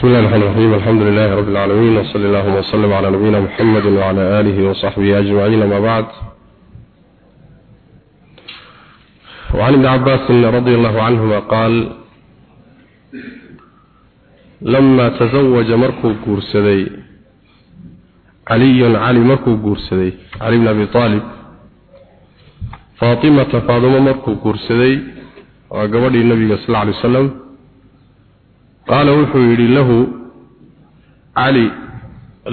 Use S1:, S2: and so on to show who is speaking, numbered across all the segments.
S1: بسم الله الرحمن الرحيم الحمد لله رب العالمين وصلى الله وسلم على نبينا محمد وعلى آله وصحبه أجمعين ما بعد وعن ابن عباس رضي الله عنهما قال لما تزوج مركو قرسدي علي علي مركو قرسدي علي بن أبي طالب فاطمة فاطمة مركو قرسدي وقبل النبي صلى الله عليه وسلم qaala wuxuu yidhi lahu cali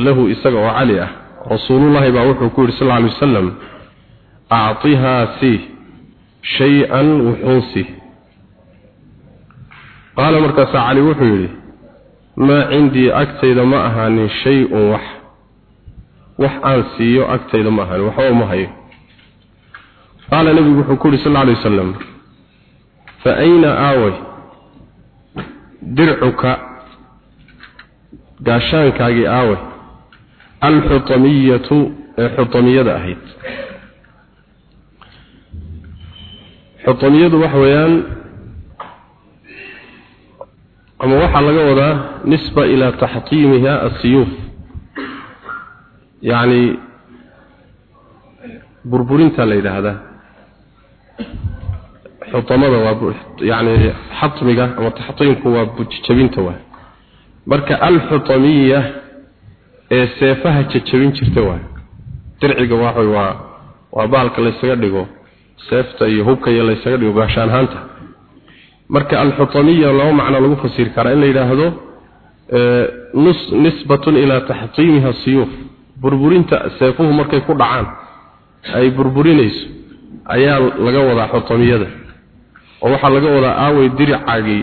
S1: lahu isaga oo cali ah. Rasuulullaahi baa wuxuu ku yidhi sal lla lay wasalam actihaa si shay-an wuxuunsi qaala markaasaa cali wuxuu yidhi maa cindii agtayda ma ahaanin shay-un wax wax aan siiyo agtayda ma ahaanin waxba ma hayo. Qaala nebigu wuxuu ku yidhi sal lla alay wasalam fa ayna aaway dircuka gaashaankaagii aawe alxutamiyatu ee xutamiyada ahayd. Xutamiyadu waxa weeyaan ama waxaa laga wadaa nisba ilaa taxtiimiha asiyuuf yacni burburinta la yidhaahdaa xutamada waa yani xatmiga ama taxtiimku waa jabinta waa marka alxutamiya ee seefaha jajabin jirta waa dirciga waxa waa waa baalka la isaga dhigo seefta iyo hubka iyo la dhigo gaashaan haanta marka alxutamiya laba macno lagu fasiri karaa in la yiraahdo nus nisbatun ila taxtiimiha siyuf burburinta seefuhu markay ku dhacaan ay burburinayso ayaa laga wadaa xutamiyada oo waxaa laga wadaa aaway diricaagii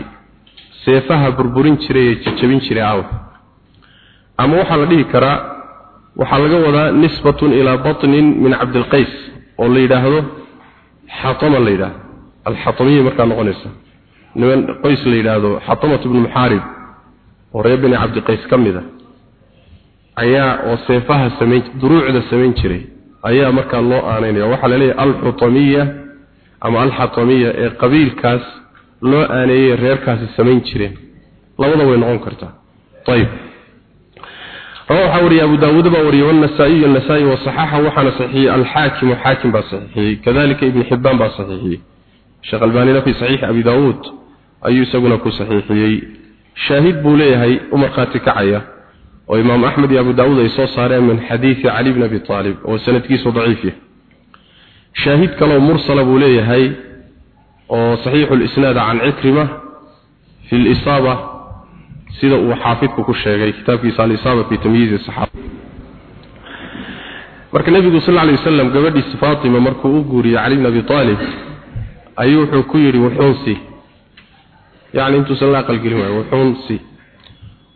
S1: seefaha burburin jiray ee jajabin jiray aaway ama waxaa la dhihi karaa waxaa laga wadaa nisbatun ilaa batnin min cabdilqays oo la yidhaahdo xatama la yidhaahdo. Alxatamiya markaa noqonaysa. Niman qoys la yidhaahdo xatamat ibnu muxaarib oo reer bini cabdiqays ka mid a ayaa oo seefaha samayn duruucda samayn jiray ayaa markaa loo aanaynaya waxaa la leeyahay alxutamiya ama alxatamiya ee qabiilkaas loo aaneeyey reerkaasi samayn jireen labada way noqon kartaa ayib رواه وري أبو داود وري والنسائي النسائي وصححه وحنا صحيح الحاكم حاكم بصحيح كذلك ابن حبان بصحيح شيخ الباني في صحيح أبي داود أي سقنا صحيحي شاهد بوليه أمر خاتك عيا وإمام أحمد أبو داود يصوص صار من حديث علي بن أبي طالب وسند كيس ضعيفه شاهد كلام مرسل أبو ليه وصحيح الإسناد عن عكرمة في الإصابة سيدة وحافظك كل شيء كتاب في صال الإصابة في تمييز الصحابة marka nabigu sallallahu alayhi wasallam gabadhiisa Fatima markuu u guuriyay Ali ibn Abi Talib ayuu wuxuu ku yiri wuxuunsi yaani intuu sallallahu aqal gelin waayo wuxuunsi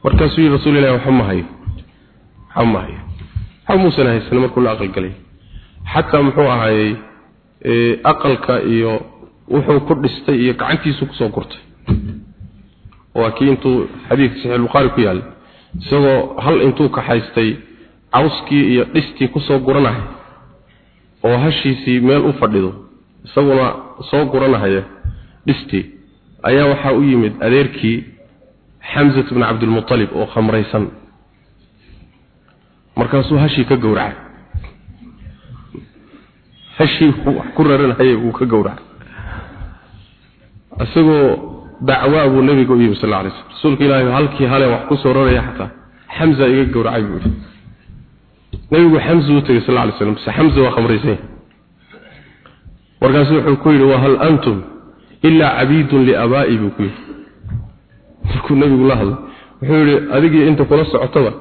S1: markaasuu yiri rasuulullaahi waxamahay waxamahay hamuusan haysan markuu la aqal galay xataa muxuu ahaayey aqalka iyo wuxuu ku dhistay iyo gacantiisu ku soo gurtay. Waa kii intuu xadiidka saxiix bukhari ku yaal isagoo hal intuu ka haystay cawskii iyo dhistii ku soo guranahay oo hashiisii meel u fadhido isaguna soo guranahaya dhistii ayaa waxaa u yimid adeerkii xamsat ibn cabdilmutalib oo khamraysan. Markaasuu hashii ka gowracay hashii ku raranayay uu ka gowracay isagoo dacwaa buu nabiga u yimi sal alay slam rasuulka ilaahi halkii hale wax ku soo raraya xataa xamza iga gowracay buu yidhi. Nabigu xamza u tegay sal alay slam base xamza waa khamraysan markaasu wuxuu ku yidhi wahal antum ilaa cabiidun liabaa'i? buu ku yidhi. Markuu nabigu la hadlay wuxuu yidhi adigii inta kula socotaba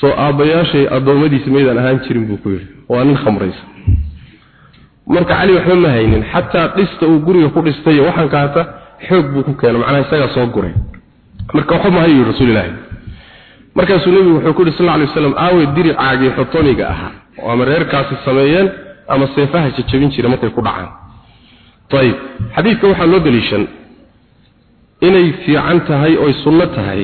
S1: soo aabbayaashay addoommadiisa maydaan ahaan jirin buu ku yidhi. Waa nin khamraysan marka cali waxba ma haynin xataa dhista uu guriga ku dhistay waxaan ka hata xoog buu ku keenay macnaha isagaa soo guray. Marka waxba ma hayo rasuulilaahi markaasuu nebigu wuxuu ku yidhi sal alay waslam aawe diricaagii xotoniga ahaa oo ama reerkaasi sameeyeen ama seefaha jajabin jira markay ku dhacaan. Ayib xadiidka waxaa loo daliishan inay fiican tahay oy sunno tahay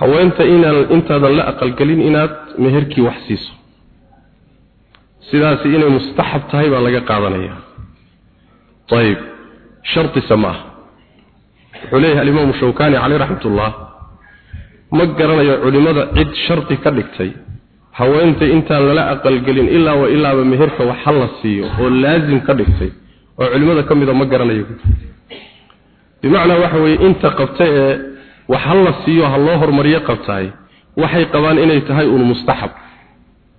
S1: haweenta inaan intaadan la aqalgelin inaad meherkii wax siiso sidaasi inay mustaxab tahay baa laga qaadanaya. Ayib shartisa ma ah. Wuxuu leeyahay alimaamu shawkani caleyh raxmat ullah ma garanayo culimmada cid shardi ka dhigtay haweenta intaan lala aqalgelin ilaa wa ilaaba meherka wax ha la siiyo oo laasim ka dhigtay oo culimmada ka mida ma garanayo. Bimacnaa waxa weeye inta qabta ee wax ha la siiyo ha loo hormariyo qabtaay waxay qabaan inay tahay uun mustaxab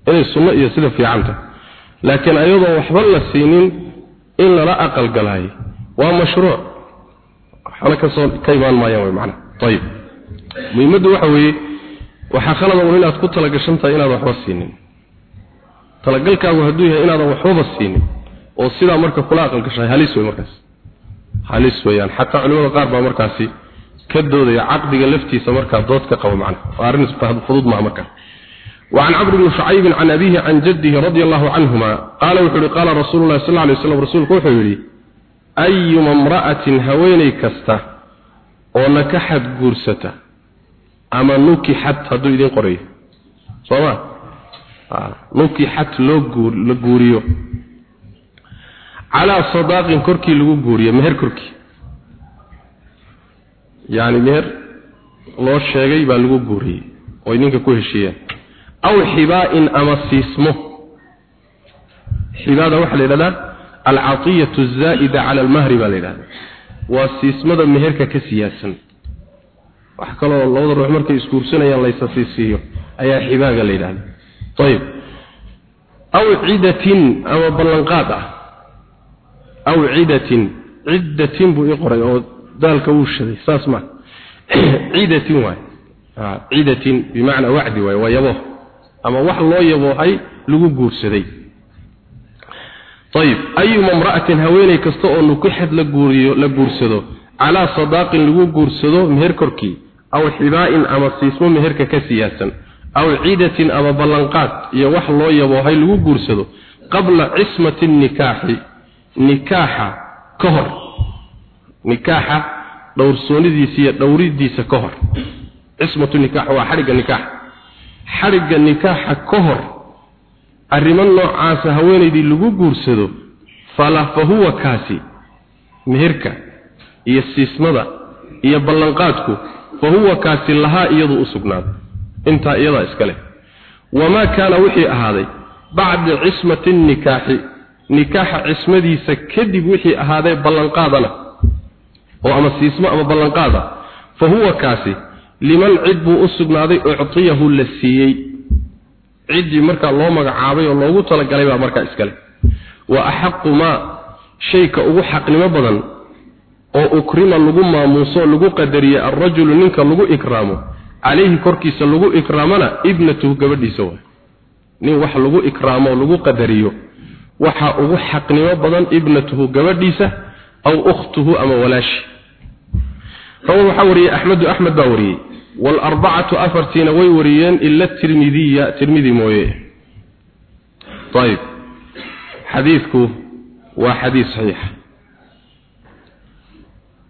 S1: inay sunno iyo sida fiicanta laakiin ayadoo waxba la siinin in lala aqalgalaayo waa mashruuc. Waxna ka soo ka imaan maayaan way macnaha. Ayib muhiimaddu waxa weeye waxaa khalada un inaad ku talagashan tahay inaadan waxba siinin. Talagalkaagu hadduu yahay inaadan waxbaba siinin oo sidaa marka kula aqalgashahay halis wey markaas. Halis weeyaan. Xataa culimada qaar baa markaasi ka doodaya caqdiga laftiisa markaa dood ka qaba macnaha arrin fudud maaha markaa وعن عمرو بن شعيب عن أبيه عن جده رضي الله عنهما قال وحري قال رسول الله صلى الله عليه وسلم رسول كوحي أيما امرأة هويني كسته ونكحت قرسته أما نكحت هدو إذن قريه صوما آه. نكحت لقوريو على صداق كركي لقوريو مهر كركي يعني مهر loo sheegay baa lagu guuriyey oy ninka ku heshiiyeen aw xibaa'in ama siismo xibaada waxaa la yidhahdaa alcatiyatu azaa'ida cala almahri baa la yidhahdaa waa siismada meherka ka siyaasan wax kaloo labada ruux markay isguursanayaan laysa siisiiyo ayaa xibaaga la yidhahda ayib aw cidatin ama ballanqaad ah aw cidatin ciddatin buu ii qoray oo daalka wuu shaday saas maa ciidatin waay ciidatin bimacnaa wacdi waay waa yabo ama wax loo yaboohay lagu guursaday. Ayib ayuma imra'atin haweeney kasta oo nukixad la guuriyo la guursado calaa sadaaqin lagu guursado meher korkii aw xibaa'in ama siismo meherka ka siyaasan aw ciidatin ama ballanqaad iyo wax loo yaboohay lagu guursado qabla cismati nikaaxi nikaaxa ka hor. Nikaaxa dhowrsoonidiisa iyo dhowridiisa ka hor. Cismatu nikaax waa xadhigga nikaax xadhigga nikaaxa ka hor arrimo noocaasa haweenaydii lagu guursado fala fa huwa kaasi meherka iyo siismada iyo ballanqaadku fa huwa kaasi lahaa iyadu u sugnaaday intaa iyadaa iska leh. Wamaa kaana wixii ahaaday bacda cismati nikaaxi nikaaxa cismadiisa kadib wixii ahaaday ballanqaadana oo ama siismo ama ballanqaada fa huwa kaasi liman cid buu u sugnaaday uctiyahu la siiyey. Ciddii markaa loo magacaabay oo loogu talagalay baa markaa iskale wa axaqu maa shayka ugu xaqnimo badan oo ukrima lagu maamuuso lagu qadariye alrajulu ninka lagu ikraamo calayhi korkiisa lagu ikraamana ibnatuhu gabadhiisa waay. Nin wax lagu ikraamo lagu qadariyo waxaa ugu xaqnimo badan ibnatuhu gabadhiisa aw ukhtuhu ama walaashi rawa waxaa wariyey axmedu axmed baa wariyey waalarbacatu afartiina way wariyeen ila tirmidiya tirmidi mooye. Ayib xadiidku waa xadiid saxiixa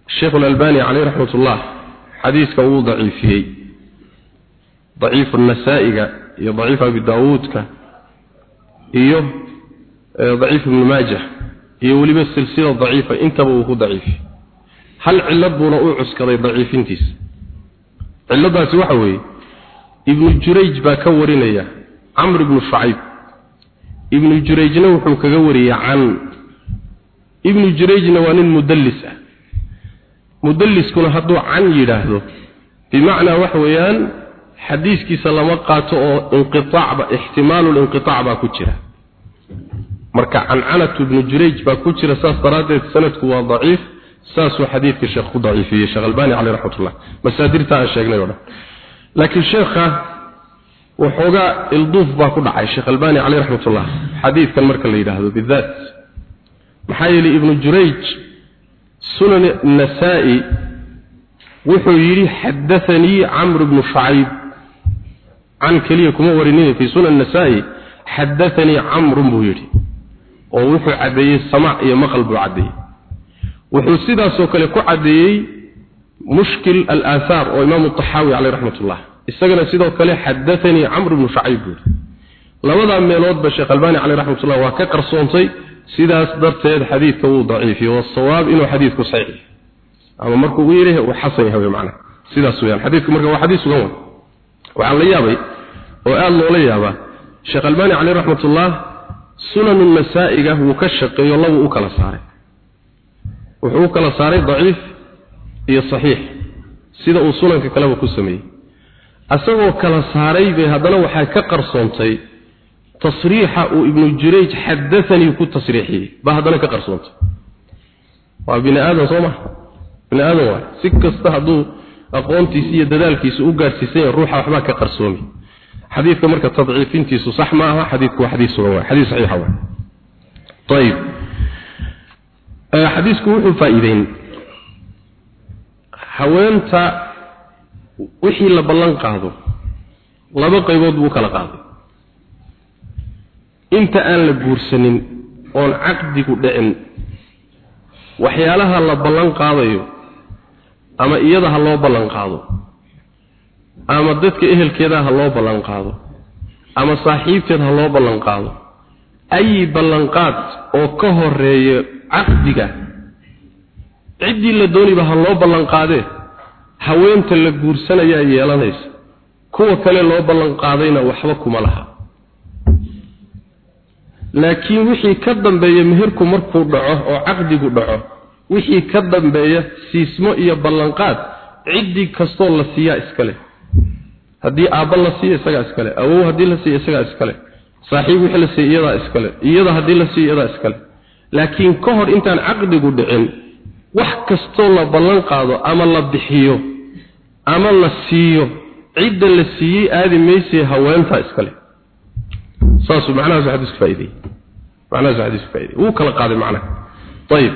S1: sheikhu alalbani caleyh raxmat ullah xadiidka wuu daciifiyey. Daciifu nasaa'iga iyo daciif abi daawuudka iyo daciif ibnu maajah iyo hal cillad buuna u cuskaday daciifintiisa cilladaasi waxa weeye ibnu jurayj baa ka warinaya camr ibnu shacayb ibnu jurayjna wuxuu kaga wariyey can. Ibnu jurayjna waa nin mudallis ah. Mudalliskuna hadduu can yidhaahdo bimacnaa waxa weeyaan xadiiskiisa lama qaato oo inqiaacba ixtimaalu linqiaac baa ku jira. Marka cancanatu ibnu jurayj baa ku jira saas daraaddeed sanadku waa daciif saasuu xadiidka sheekh ku daciifiyey sheekh albani caleyh raxmatullah. Masaadirta aan sheegnay oo dhan. Laakiin sheekha waxoogaa ilduuf baa ku dhacay sheekh albani caleyh raxmatullah. Xadiidkan marka la yidhaahdo bidaat. Maxaa yeelay ibnu jurayj sunan nasaa-i wuxuu yidhi xadaanii camr bnu shacayb can keliya kuma warinin fii sunan nasaa-i xadaanii camrun buu yidhi. Oo wuxuu caddeeyey samaac iyo maqal buu caddeeyey wuxuu sidaasoo kale ku caddeeyey mushkil alaahaar oo imaamu taxaawi caleyh raxmat ullah isagana sidoo kale xadaanii camr bnu shacayb buu yidhi. Labadaa meeloodba sheekh albani caleyh raxmatullah waa ka qarsoontay sidaas darteed xadiidka wuu daciifiyey wasawaab inuu xadiidku saxiix ama markuu u yidhi uu xasan yahay macnaha. Sidaas weeyaan xadiidku marka waa xadiis sugan wey waxaa la yaabay oo aada loola yaabaa sheekh albaani caleyh raxmatullah sunanu nasaa'iga wuu ka shaqeeyo labuu u kala saaray wuxuu kala saaray daciif iyo saxiix sida uu sunanka kaleba ku sameeyey. Asagoo kala saaray bay haddana waxaa ka qarsoontay tasriixa uu ibnu jurayj xadaanii ku tasriixiyey baa haddana ka qarsoontay. Waa bini aadan soo maha bini aadan waay. Si kasta hadduu aqoontiisa iyo dadaalkiisa u gaadhsiisan yahay ruuxa waxbaa ka qarsoomi. Xadiidka marka tadciifintiisu sax ma aha xadiidku waa xadiis sugan waay xadiis saxiixa waay. Ayib xadiisku wuxuu faa'iideyn. Haweenta wixii la ballan qaado laba qaybood buu kala qaaday. Inta aan la guursanin oon caqdigu dhicin waxyaalaha la ballan qaadayo ama iyada ha loo ballan qaado ama dadka ehelkeeda ha loo ballan qaado ama saaxiibteed ha loo ballan qaado ay ballanqaad oo ka horreeya caqdiga. Ciddii la dooniba ha loo ballan qaadee haweenta la guursanayaa yeelanaysa kuwa kale loo ballan qaadayna waxba kuma laha. Laakiin wixii ka dambeeya meherku markuu dhaco oo caqdigu dhaco wixii ka dambeeya siismo iyo ballanqaad ciddii kastoo la siiyaa iskale haddii aabba la siiyo isagaa iskale awow haddii la siiyo isagaa iskale saaxiib wixii la siiyo iyadaa iskale iyada haddii la siiyo iyadaa iskale laakiin ka hor intaan caqdigu dhicin wax kastoo la ballan qaado ama la bixiyo ama la siiyo cidda la siiyey aadi maysay haweentaa iskale saasuu macnahaasu xadiisku faa'ideeyey macnahaasu xadiisku faa'ideeyey wuu kala qaaday macnaha. Ayib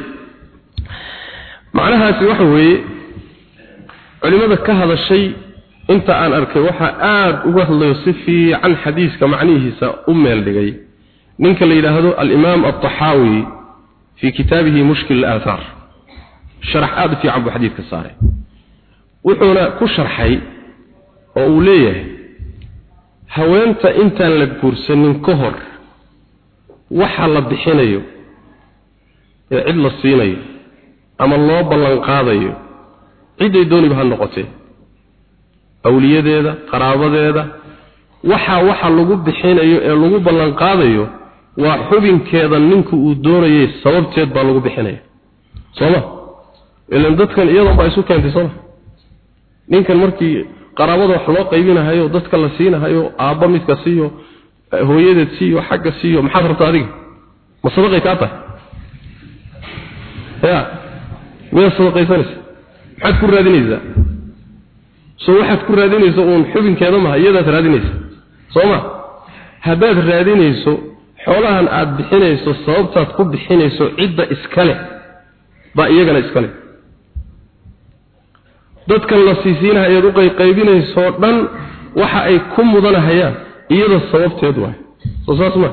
S1: macnahaasi waxa weeye culimada ka hadashay inta aan arkay waxaa aada uga hadlayo si fiican xadiiska macnihiisa u meel dhigay. Ninka la yidhaahdo alimaam aada u fiican buu xadiidka saaray wuxuuna ku sharxay oo uu leeyahay haweenta intaan la guursanin ka hor waxa la bixinayo ee cid la siinayo ama loo ballan qaadayo cidday dooniba ha noqotee awliyadeeda qaraabadeeda waxa waxa lagu bixinayo ee lagu ballan qaadayo waa xubinkeeda ninku uu doonayay sababteed baa lagu bixinaya. Sooma? Ilan dadkan iyadan baa isu keentay sooma? Ninkan markii qaraabada wax loo qaybinahayo dadka la siinahayo aabba midka siiyo hooyadeed siiyo xagga siiyo maxaad rabtaa adiga? Ma sadaqay kaa tahay ya miyaad sadaqaysanaysa? Maxaad ku raadinaysaa? Soo waxaad ku raadinaysa uun xubinkeeda maha iyadaad raadinaysa. Soo ma haddaad raadinayso xoolahan aad bixinayso sababtaad ku bixinayso cidda iskale baa iyagana iskale dadkan la siisiinaha ayaad u qayqaybinaysoo dhan waxa ay ku mudanahayaan iyada sababteed waay soo saas ma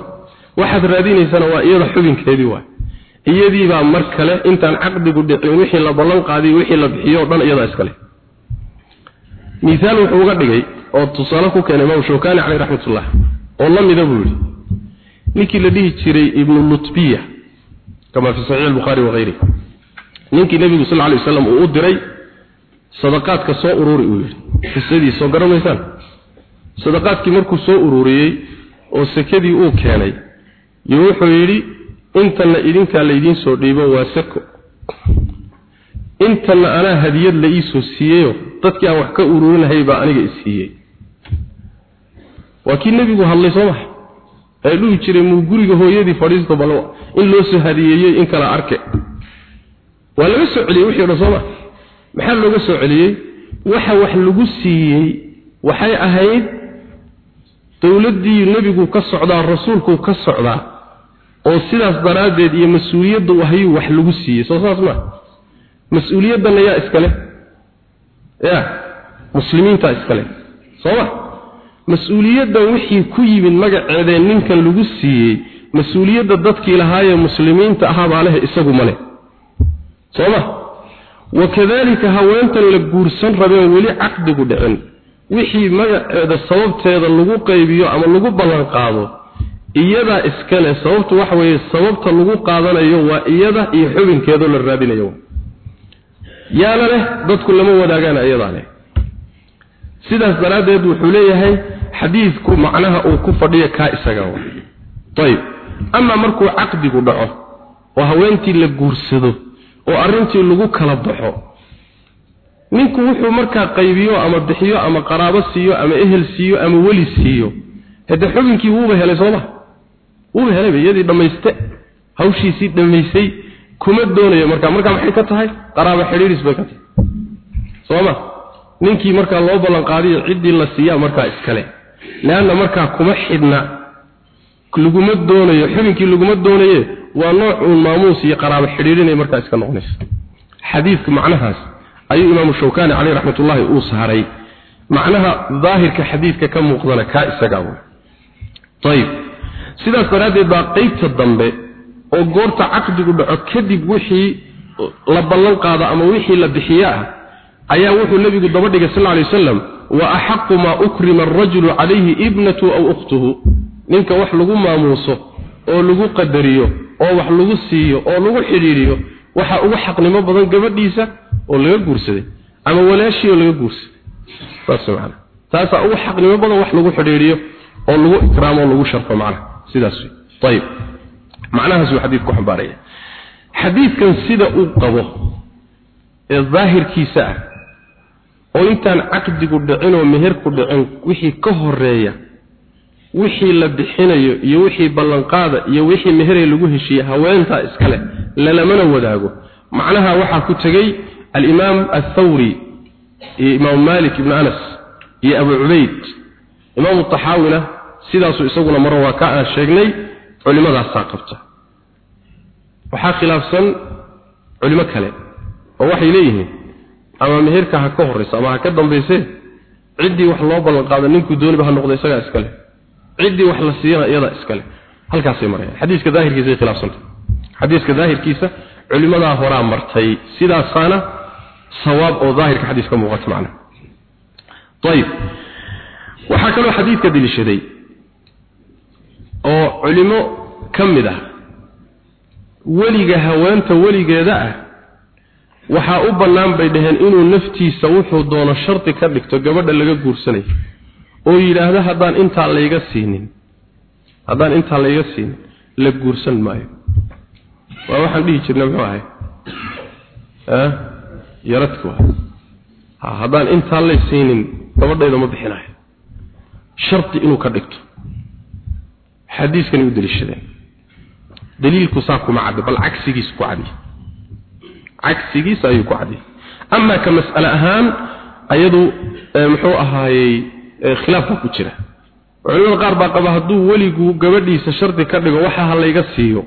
S1: waxaad raadinaysana waa iyada xubinkeedii waay iyadiibaa mar kale intaan caqdigu dhicin wixii la ballan qaadiy wixii la bixiyo dhan iyadaa iskale miaal wuxuu uga dhigay oo tusaale ku keenay imaam shawkani caleyh raxmatullah oo la mida buu yidhi ninkii la dhihi jiray ibnu lutbiya kama fi saxiix albukhaari wahayri ninkii nebigu sal lla lay waslam uu u diray sadaqaadka soo ururi uu yidhi. Qisadii soo garanaysaan sadaqaadkii markuu soo ururiyey oo sekadii uu keenay iyo wuxuu yidhi intanna idinkaa laydiin soo dhiibo waa sako intanna anaa hadiyad la iisoo siiyeyo dadkii aan wax ka ururinahay baa aniga isiiyey waa kii nebigu hadlay soo maha ee dhihi jiray muu guriga hooyadii fadhiisto bal in loo soo hadiyeeyey in kala arke. Waa laga soo celiyey wixii dhan soo maha maxaa looga soo celiyey? Waxa wax lagu siiyey waxay ahayd dowladdii nebigu ka socdaa rasuulku ka socdaa oo sidaas daraaddeed iyo mas'uuliyadda u ahayuu wax lagu siiyey. Soo saas maa mas'uuliyaddanna yaa iskale ya muslimiintaa iskale soo ma mas'uuliyaddan wixii ku yimid magaceedee ninkan lagu siiyey mas'uuliyadda dadkii lahaayee muslimiinta ahaabaa leh isagu ma leh. Soo ma? Wakadalika haweentan la guursan rabeen weli caqdigu dhicin. Wixii magaceeda sababteeda lagu qaybiyo ama lagu ballan qaado iyadaa iskale sababtu waxa weeye sababta lagu qaadanayo waa iyada iyo xubinkeedoo la raadinayo. Yaana leh dadku lama wadaagaan iyadaa leh sidaas daraaddeed wuxuu leeyahay xadiidku macnaha uu ku fadhiyo kaa isaga ayib ama markuu caqdigu dhaco oo haweentii la guursado oo arrintii lagu kala baxo ninku wuxuu markaa qaybiyo ama bixiyo ama qaraabo siiyo ama ehel siiyo ama weli siiyo. Hade xubinkii wuuba helay sooma wuuba helay iyadii dhammayste hawshiisii dhammaysay kuma doonayo markaa. Markaa maxay ka tahay? Qaraabo xidhiidhis bay ka tahay. Sooma ninkii markaa loo ballan qaadiyo ciddii la siiyaa markaa iskale. Leanna markaa kuma xidhna. Laguma doonayo xubinkii laguma doonaye waa nooc uun maamuus iyo qaraabo xidhiidhinay markaa iska noqonaysa xadiidku macnahaas ayuu imaamu shawkani caleyh raxmatullaahi uu saaray. Macnaha daahirka xadiidka ka muuqdana kaa isagaa wey ayib sidaas daraaddeed baa qeybta dambe oo goorta caqdigu dhaco kadib wixii la ballan qaado ama wixii la bixiye ah ayaa wuxuu nebigu daba dhigay sal lay wasalam wa axaqu maa ukrima calayhi ibnatu aw ukhtuhu. Ninka wax lagu maamuuso oo lagu qadariyo oo wax lagu siiyo oo lagu xidhiidhiyo waxaa ugu xaqnimo badan gabadhiisa oo laga guursaday ama walaashii oo laga guursaday. Saas macana taasaa ugu xaqnimo badan wax lagu xidhiidhiyo oo lagu ikraamo lagu sharfo macnaha sidaas wey ayib macnahaas uu xadiidku xambaaraya. Xadiidkan sida uu qabo ee daahirkiisa ah oo intaan caqdigu dhicin oo meherku dhicin wixii ka horreeya wixii la bixinayo iyo wixii ballanqaada iyo wixii meheree lagu heshiiyey haweentaa iskale lalamana wadaago. Macnaha waxaa ku tegey alimaam athawri iyo imaamu malik ibnu anas iyo abu cubayd. Imaamu taxaawina sidaasuu isaguna maro waa ka aan sheegnay culimadaasaa qabta. Waxaa khilaafsan culimo kale oo waxay leeyihiin ama meherka ha ka horrayso ama ha ka dambayse ciddii wax loo ballan qaado ninkuu dooniba ha noqdo isagaa iskale ciddii wax la siiyana iyadaa iskale halkaasay marayaan. Xadiiska daahirkiisa ay khilaafsanta xadiiska daahirkiisa culimadaa horaa martay. Sidaasaana sawaab oo daahirka xadiiska muuqata macna. Ayib waxaa kaloo xadiidka deliishaday oo culimo ka mid ah weliga haweenta weligeeda ah waxaa u bannaan bay dhaheen inuu naftiisa wuxuu doono shardi ka dhigto gabadha laga guursanayo oo yidhaahdo haddaan intaa layga siinin. Haddaan intaa layga siinin la guursan maayo. Waa waxaan dhihi jirnay muxuu ahay? Yaradku ha haddaan intaa lay siinin gabadhayda ma bixinayo shardi inuu ka dhigto. Xadiiskani u daliishadeen daliilku saa kuma cadda bal cagsigiis ku cadi cagsigiis ayuu ku cadi amaa ka mas'ale ahaan ayadu muxuu ahaayey khilaafka ku jira. Culimada qaar baa qaba hadduu weligu gabadhiisa shardi ka dhigo waxa ha layga siiyo.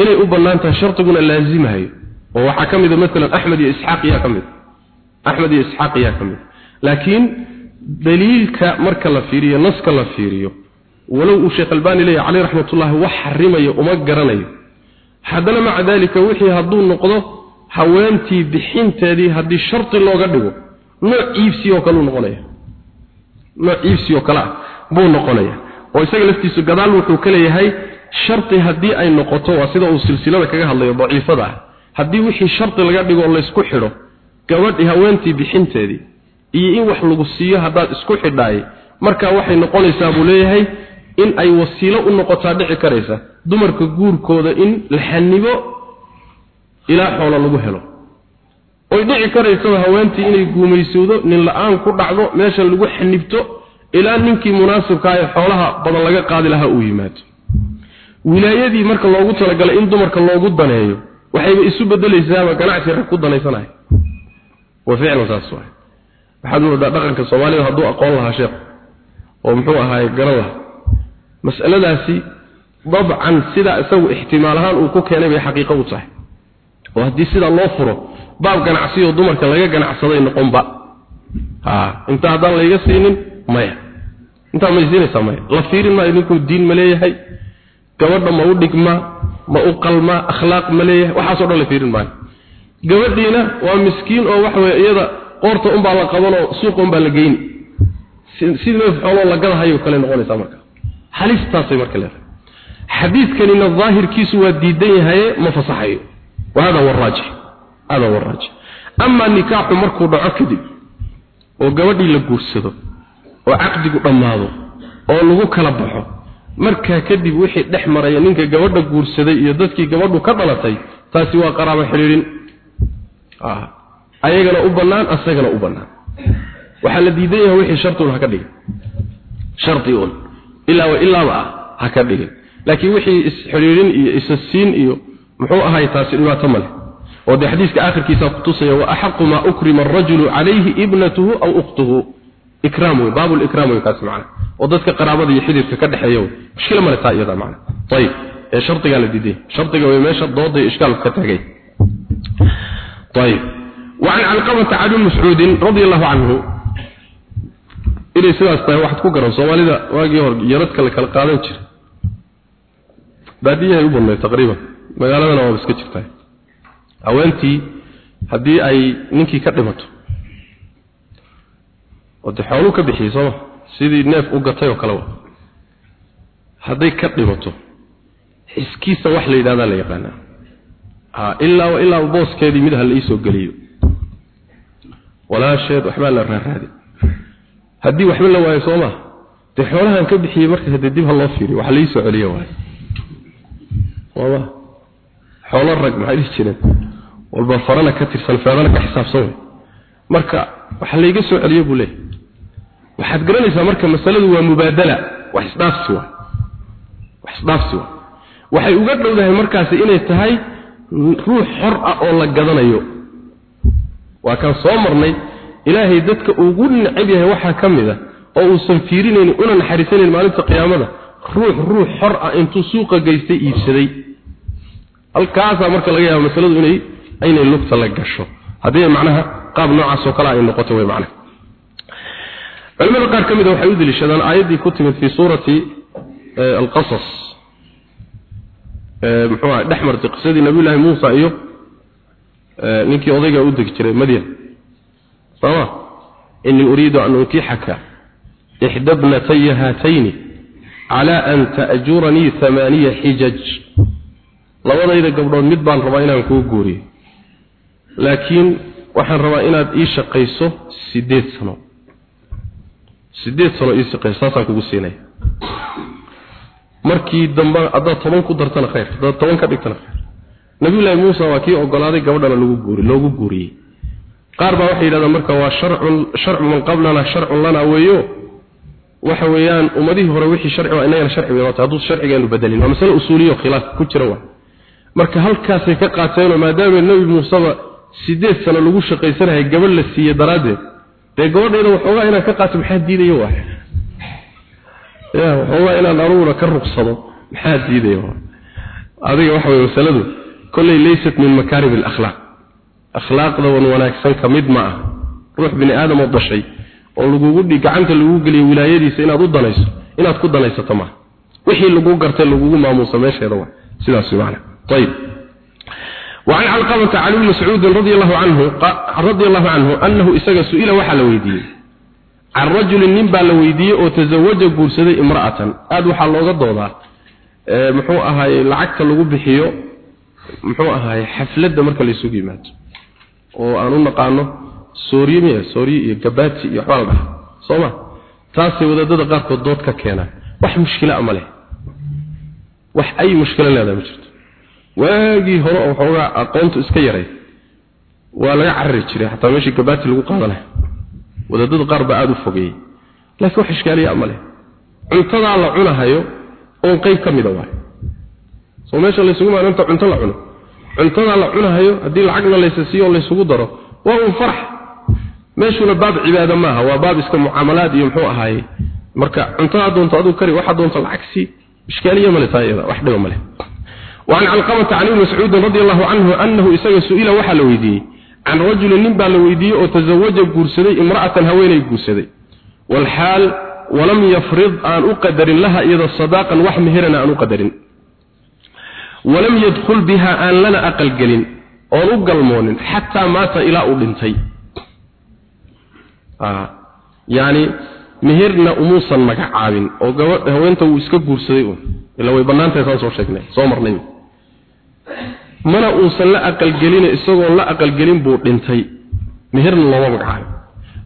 S1: Inay u bannaan tahay shardiguna laazimahayo oo waxaa ka mida maalan axmed iyo isxaaq yaa ka mid axmed iyo isxaaq yaa ka mid laakiin daliilka marka la fiiriyo naska la fiiriyo walow uu sheekh albani leeyahy caleyh raxmatullahi wax xarimayo uma garanayo. Haddana maca dalika wixii hadduu haweentii bixinteedii haddii shardi looga dhigo nooc iibsi oo kaleu noqonaya. Nooc iibsi oo kale ah buu noqonaya. Oo isaga laftiisu gadaal wuxuu ka leeyahay shardi haddii ay noqoto waa sida uu silsilada kaga hadlayo daciifada ah. Haddii wixii shardi laga dhigo laysku xidho gabadhii haweentii bixinteedii iyo in wax lagu siiyo haddaad isku xidhaay markaa waxay noqonaysaa buu leeyahay in ay wasiilo u noqotaa dhici karaysa dumarka guurkooda in la xanibo ilaa xoolo lagu helo. Oy dhici karaysaba haweentii inay guumaysowdo nin la'aan ku dhacdo meeshan lagu xanibto ilaa ninkii munaasibkaa ee xoolaha badan laga qaadi lahaa uu yimaado. Wilaayadii marka loogu talagalay in dumarka loogu daneeyo waxayba isu bedelaysaaba ganacsi rag ku danaysanaya wa ficlan saas waay. Waxaad moodaa dhaqanka soomaalida hadduu aqoon lahaa sheekh oo muxuu ahaay garan lahaa. Mas'aladaasi dabcan sidaa isagu ixtimaal ahaan uu ku keenay bay xaqiiqo u tahay oo haddii sidaa loo furo baab ganacsiyo dumarka laga ganacsaday noqonba. Inta haddaan layga siinin maya. Intaa may siinaysaa maya. La fiirin maayo ninkuu diin ma leeyahay gabadha ma u dhigmaa ma u qalmaa akhlaaq ma leeyahay waxaasoo dhan la fiirin maayo. Gabadhiina waa miskiin oo waxa weye iyada qoorta unbaa la qabanoo suuqa unbaa la geyni sidii neef xooloo la gadahayo kale noqonaysaa marka. Halistaasay marka leedahay xadiidkanina daahirkiisu waa diidan yahaye ma fasaxayo araajix ama nikaaxu markuu dhaco kadib oo gabadhii la guursado oo caqdigu dhammaado oo lagu kala baxo markaa kadib wixii dhex maraya ninka gabadha guursaday iyo dadkii gabadhu ka dhalatay taasi waa qaraabo xidhiidhin ayagana u bannaan asagana u bannaan waxaa la diidan yahay wixii shartun ha ka dhigin shardi un ilaa wa ilaaba ah ha ka dhigin laakiin wixii isxidhiidhin iyo isasiin iyo muxuu ahay taasi dhibaato male oo dee xadiiska aakhirkiisa kutusaya wa axaqu maa ukrima arajulu calayhi ibnatuhu aw ukhtuhu ikraam wey baabul ikraam wey kaas macna oo dadka qaraabada iyo xididka ka dhexeeya wey mushkila male taa iyada macna ayib ee shardigaa la diiday shardiga way meesha dooda iyo ishkaalka ka tagay ayib وعن علقمة عن مسعود رضي الله عنه inay sidaas tahay waxaad ku garan soomaalida waagii hor yaradka la kala qaadan jiray magaaladana waa iska jirtaa. Haweentii haddii ay ninkii ka dhimato oo dee xooluu ka bixiyey sooma sidii neef u gatay oo kale wa. Hadday ka dhimato xiskiisa wax la yidhahdaa la yaqaanaa. Ha ilaa ilaa booskeedii mid ha la iisoo geliyo. Walaasheed waxbaa la raaraadi haddii waxba la waayo soo maa dee xoolahan ka bixiyey marka hadee dib ha loo fiiriyo waxa la iisoo celiyo sooma xoolo rag maxay dhihi jireen? Walba farana ka tirsan feedana ka xisaabsan. Marka waxa layga soo celiyo buu leeyahy waxaad garanaysaa marka masaladu waa mubaadala wax isdhaafsi waa. Wax isdhaafsi waa. Waxay uga dhowdahay markaasi inay tahay ruux xor ah oo la gadanayo. Waa kan soo marnay ilaahay dadka ugu necab yahay waxaa ka mid a oo uusan fiirinaynin una naxariisanayn maalinta qiyaamada ruux ruux xor ah intuu suuqa geystay iibsaday halkaasaa marka laga yaaba masaladu inay aynay lugta la gasho. Haddii macnaha qaab noocaas oo kale ay noqoto way macnaha. Culimada qaar ka mid a waxay u deliishadaan aayaddii ku timid fii suurati alqasas. Muxuu aha dhex martay qisadii nabiyullaahi muusa iyo ninkii odayga u degi jiray madyan sooma inii uriidu an unkixaka ixda bnataya haatayni cala an ta'juranii hamaaniya xijaj labadayda gabdhood mid baan rabaa inaan kuu guuriyo laakiin waxaan rabaa inaad ii shaqayso siddeed sano. Siddeed sano ii shaqayso saasaan kugu siinaya markii dambe haddaad toban ku dartana khayr haddaad toban ka dhigtana khayr. Nabiyullaahi muuse waa kii ogolaaday gabadhana lagu guuri loogu guuriyey. Qaar baa waxay yidhahdaan marka waa sharcun sharcu man qablana sharcun lana weeyo. Waxa weeyaan ummadihii hore wixii sharci waa inagana sharci noqotay hadduu sharcigeenu bedelin. Waa masale usuuliyo khilaaf ku jira waa marka halkaasay ka qaateenoo maadaama nebi muuseba siddeed sano lagu shaqaysanahay gabadh la siiye daraaddeed dee gabadhayda waxoogaa inaan ka qaato maxaa diidaya waa? Ya waxoogaa inaan anuguna ka ruqsado maxaa diidaya adiga waxa weye masaladu kolley laysat min makaarim alakhlaaq. Akhlaaqda wan wanaagsan ka mid ma ah. Ruux bini aadam oo dashay oo lagugu dhi gacanta lagu geliyo wilaayadiisa inaad u danayso inaad ku danaysato maaha wixii lagu gartay lagugu maamuusa meesheeda waa? Sidaas macna طيب وعن علقمة عن ابن مسعود رضي الله عنه رضي الله عنه أنه إساق سئل وحا ويدي عن رجل نبا لويدي وتزوج قرسدي امرأة هذا وحا لوغا دودا محو أهاي لعكت لغو بحيو محو أهاي حفلة مركا ليسوق يمات وأنو نقانو سوري مية سوري يقباتي يحوال بها صوما تاسي ودادة قاركو دوت ككينا وح مشكلة أمالي وح أي مشكلة لهذا مجرد waagii hore oo xoogaa aqoontu iska yaray waa laga carari jiray xataa meeshii gabaati lagu qaadanay. Wadadada qaar baa aada u fogeeyey. Laakiin wax ishkaaliya ma leh. Cuntadaa la cunahayo oon qayb ka mida waay soo meesha laysugu maano inta cunto la cuno. Cuntadaa la cunahayo haddii lacagna laysa siiyo oo laysugu daro waa un farax meeshuna baab cibaado maaha waa baab iska mucaamalaad iyo muxuu ahaaye marka cuntadaa doonto aduu kari waxaa doonto lacag sii. Ishkaaliya male taa iyada wax dhiba male وعن علقمة عن مسعود رضي الله عنه أنه إساق سئل وحا لويدي عن رجل نبا لويدي وتزوج قرسدي امرأة هويني قرسدي والحال ولم يفرض أن أقدر لها إذا صداقا وحمهرنا أن أقدر ولم يدخل بها أن لنا أقل قلن أن أقلمون حتى مات إلى أبنتي آه. يعني مهرنا أموسا مكعابين وهوينته وإسكا قرسدي إلا ويبنانتا يسان شكنا سومر نيم mana uusan la aqalgelin isagoo la aqalgelin buu dhintay. Meherna looma magacaabo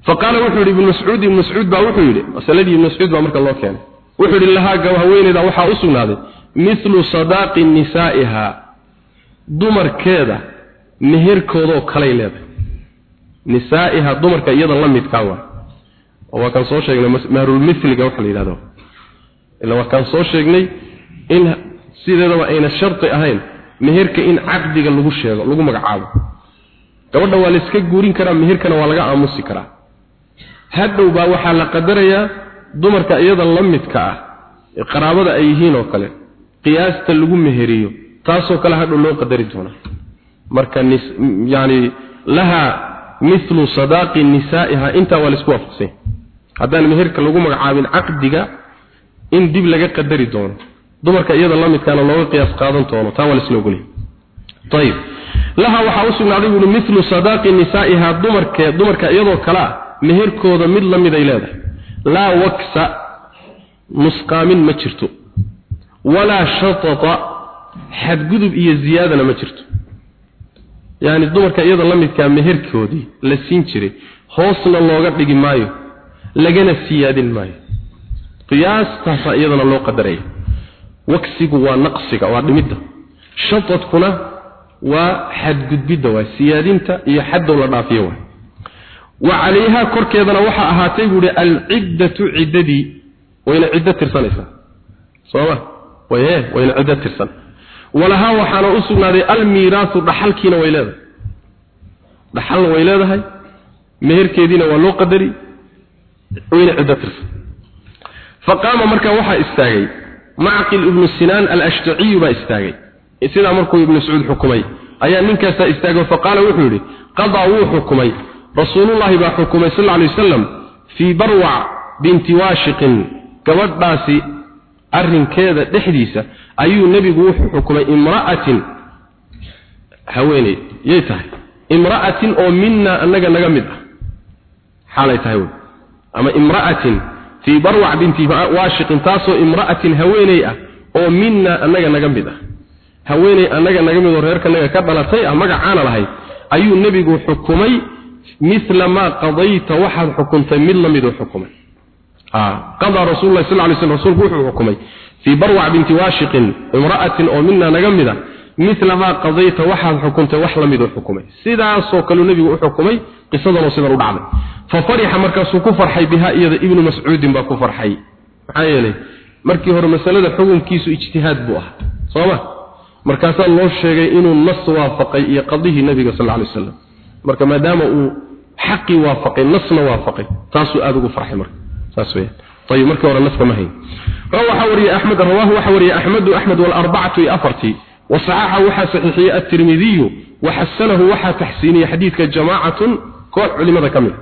S1: faqaala wuxuu yidhi ibnu mascuud ibnu mascuud baa wuxuu yidhi masaladii ibnu mascuud baa marka loo keenay. Wuxuu yidhi lahaa haweeneyda waxaa u sugnaaday mithlu sadaaqi nisaa'iha dumarkeeda meherkoodoo kalay leedahay. Nisaa'iha dumarka iyada la midkaa waa. Waa kan soo sheegnay mahrulmithliga waxa la yidhahdo ila waa kaan soo sheegnay in sideedaba ayna sharti ahayn meherka in caqdiga lagu sheego lagu magacaabo. Gabadha waa la iska guurin karaa meherkana waa laga aamusi karaa. Hadhow baa waxaa la qadarayaa dumarka iyada la midka ah ee qaraabada ay yihiin oo kale qiyaasta lagu meheriyo taasoo kale hadhow loo qadari doonaa marka yani laha mithlu sadaaqi nisaa'iha intaa waa la isku waafaqsanya haddaan meherka lagu magacaabin caqdiga in dib laga qadari doono dumarka iyada la midkaana looga qiyaas qaadan doono. Taa waa laisla ogolyahay. Ayib laha waxaa u sugnaaday buuhi mithlu sadaaqi nisaa'iha dumarke dumarka iyadoo kale ah meherkooda mid la mid ay leedahay. Laa waksa nusqaamin ma jirto. Walaa shatata xadgudub iyo ziyaadana ma jirto. Yacni dumarka iyada la midkaa meherkoodii la siin jiray hoosna looga dhigi maayo lagana siyaadin maayo. Qiyaastaasa iyadana loo qadaraya waksigu waa naqsiga waa dhimidda. Shatadkuna waa xadgudbidda waa siyaadinta iyo xaddow la dhaafiyo waa. Wa calayhaa korkeedana waxaa ahaatay buuhi alciddatu ciddadii. Wayna ciddo tirsanaysaa. Sooma waye wayna ciddo tirsan. Walahaa waxaana u sugnaaday almiiraasu dhaxalkiina way leedahay. Dhaxalna way leedahay meherkeediina waa loo qadari wayna ciddo macqil ibnu sinaan alashtaciyu baa istaagay. Sidaa markuu ibnu sacuud xukumay ayaa ninkaasaa istaagay faqaala wuxuu yidhi qadaa wuu xukumay. Rasuulullaahi baa xukumay sal lla alay wasalam fii barwac binti waashiqin. Gabadhaasi arrinkeeda dhexdiisa ayuu nebigu wuxuu xukumay imra'atin. Haweeney yay tahay. Imra'atin oo minna annaga naga mid ah. Xaalay tahay ama imra'atin fii barwac binti waashiqin taasoo imra'atin haweeney ah oo minna annaga naga mid ah. Haweeney annaga naga mid oo reerkanaga ka dhalatay ah magacaana lahayd. Ayuu nebigu xukumay mila maa qadayta waxaad xukuntay mid la miduu xukumay. Qadaa rasuululahi sal lay slm rsulku wuxuu xukumay fii barwac binti waashiqin imra'atin oo mina naga mida mila maa qadayta waxaad xukuntay wax la miduu xukumay. Sidaasoo kaleu nebigu u xukumay qisadanoo sidan u dhacday fa farixa markaasuu ku farxay bihaa iyada ibnu mascuudin baa ku farxay maxaa yeelay markii hore masalada xukunkiisu ijtihaad buu ahaa sooma markaasaa loo sheegay inuu nas waafaqay iyo qadihii nabiga sal lay wasalam marka maadaama uu xaqii waafaqay nasna waafaqay taasuu aada ugu farxay marka saas weeyaan طيب markii hore naska ma hayn rawaha wariya ahmad rawahu waxa wariya ahmad ahmad wal arba'atu afarti وصححه وحا صحيحيه الترمذي وحسنه وحا تحسينيه حديث جماعه كوح علماء كامل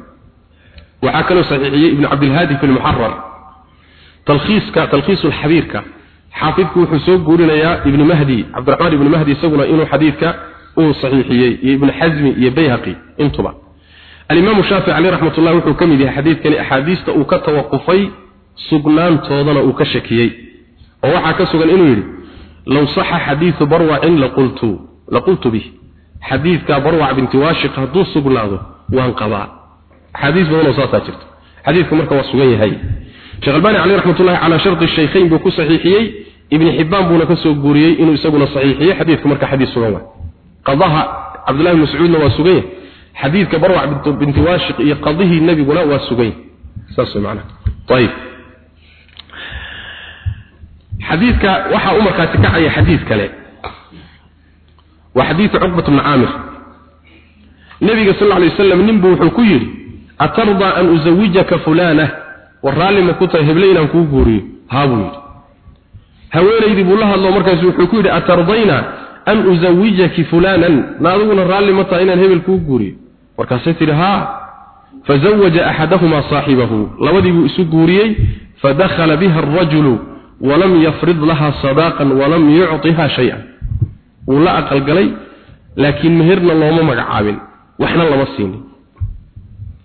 S1: وحا كانوا صحيحيه ابن عبد الهادي في المحرر تلخيص ك تلخيص الحبير ك حافظك وحسوق قولنا ابن مهدي عبد الرحمن ابن مهدي سونا انه حديثك او صحيحيه ابن حزم يا بيهقي انتبه الامام الشافعي عليه رحمه الله وحو كميدي حديث كان احاديث او كتوقفي سغنانتودنا او كشكيي oo waxa ka sugan inuu yiri law sahha hadith barwa in la qultu la qultu bih hadithka barwa binti washiq hadu sugnaado waan qaba hadith badan oo saasa jirto hadithku marka waa sugan yahay Sheikh Albani alayhi rahmatullahi ala shart ash-shaykhayn buu ku saxiixiyay ibn Hibban buu ka soo guuriyay inuu isaguna saxiixiyay hadithku marka hadith sugan waa qadaha Abdullah ibn Mas'ud waa sugan yahay hadithka barwa binti washiq iyo qadihi nabiguna waa sugan yahay saas macna طيب حديثك atarda an uzawijaka fulana waraali ma ku tahay heble inaan kuu guuriyo. Haa buu yidhi. Haweenaydii buu la hadlo markaasu wuxuu ku yidhi atardayna an uzawijaki fulanan? Ma adiguna raalli ma tahay inaan hebel kuu guuriyo. Markaasay tidhi haa. Fazawaja axadahumaa saaxibahu labadii buu isu guuriyey fadakhala biha arajulu walam yafrid lahaa sadaaqan walam yucطiha shay-an. Wuu la aqalgalay laakiin meherna looma magacaabin. Waxna lama siinin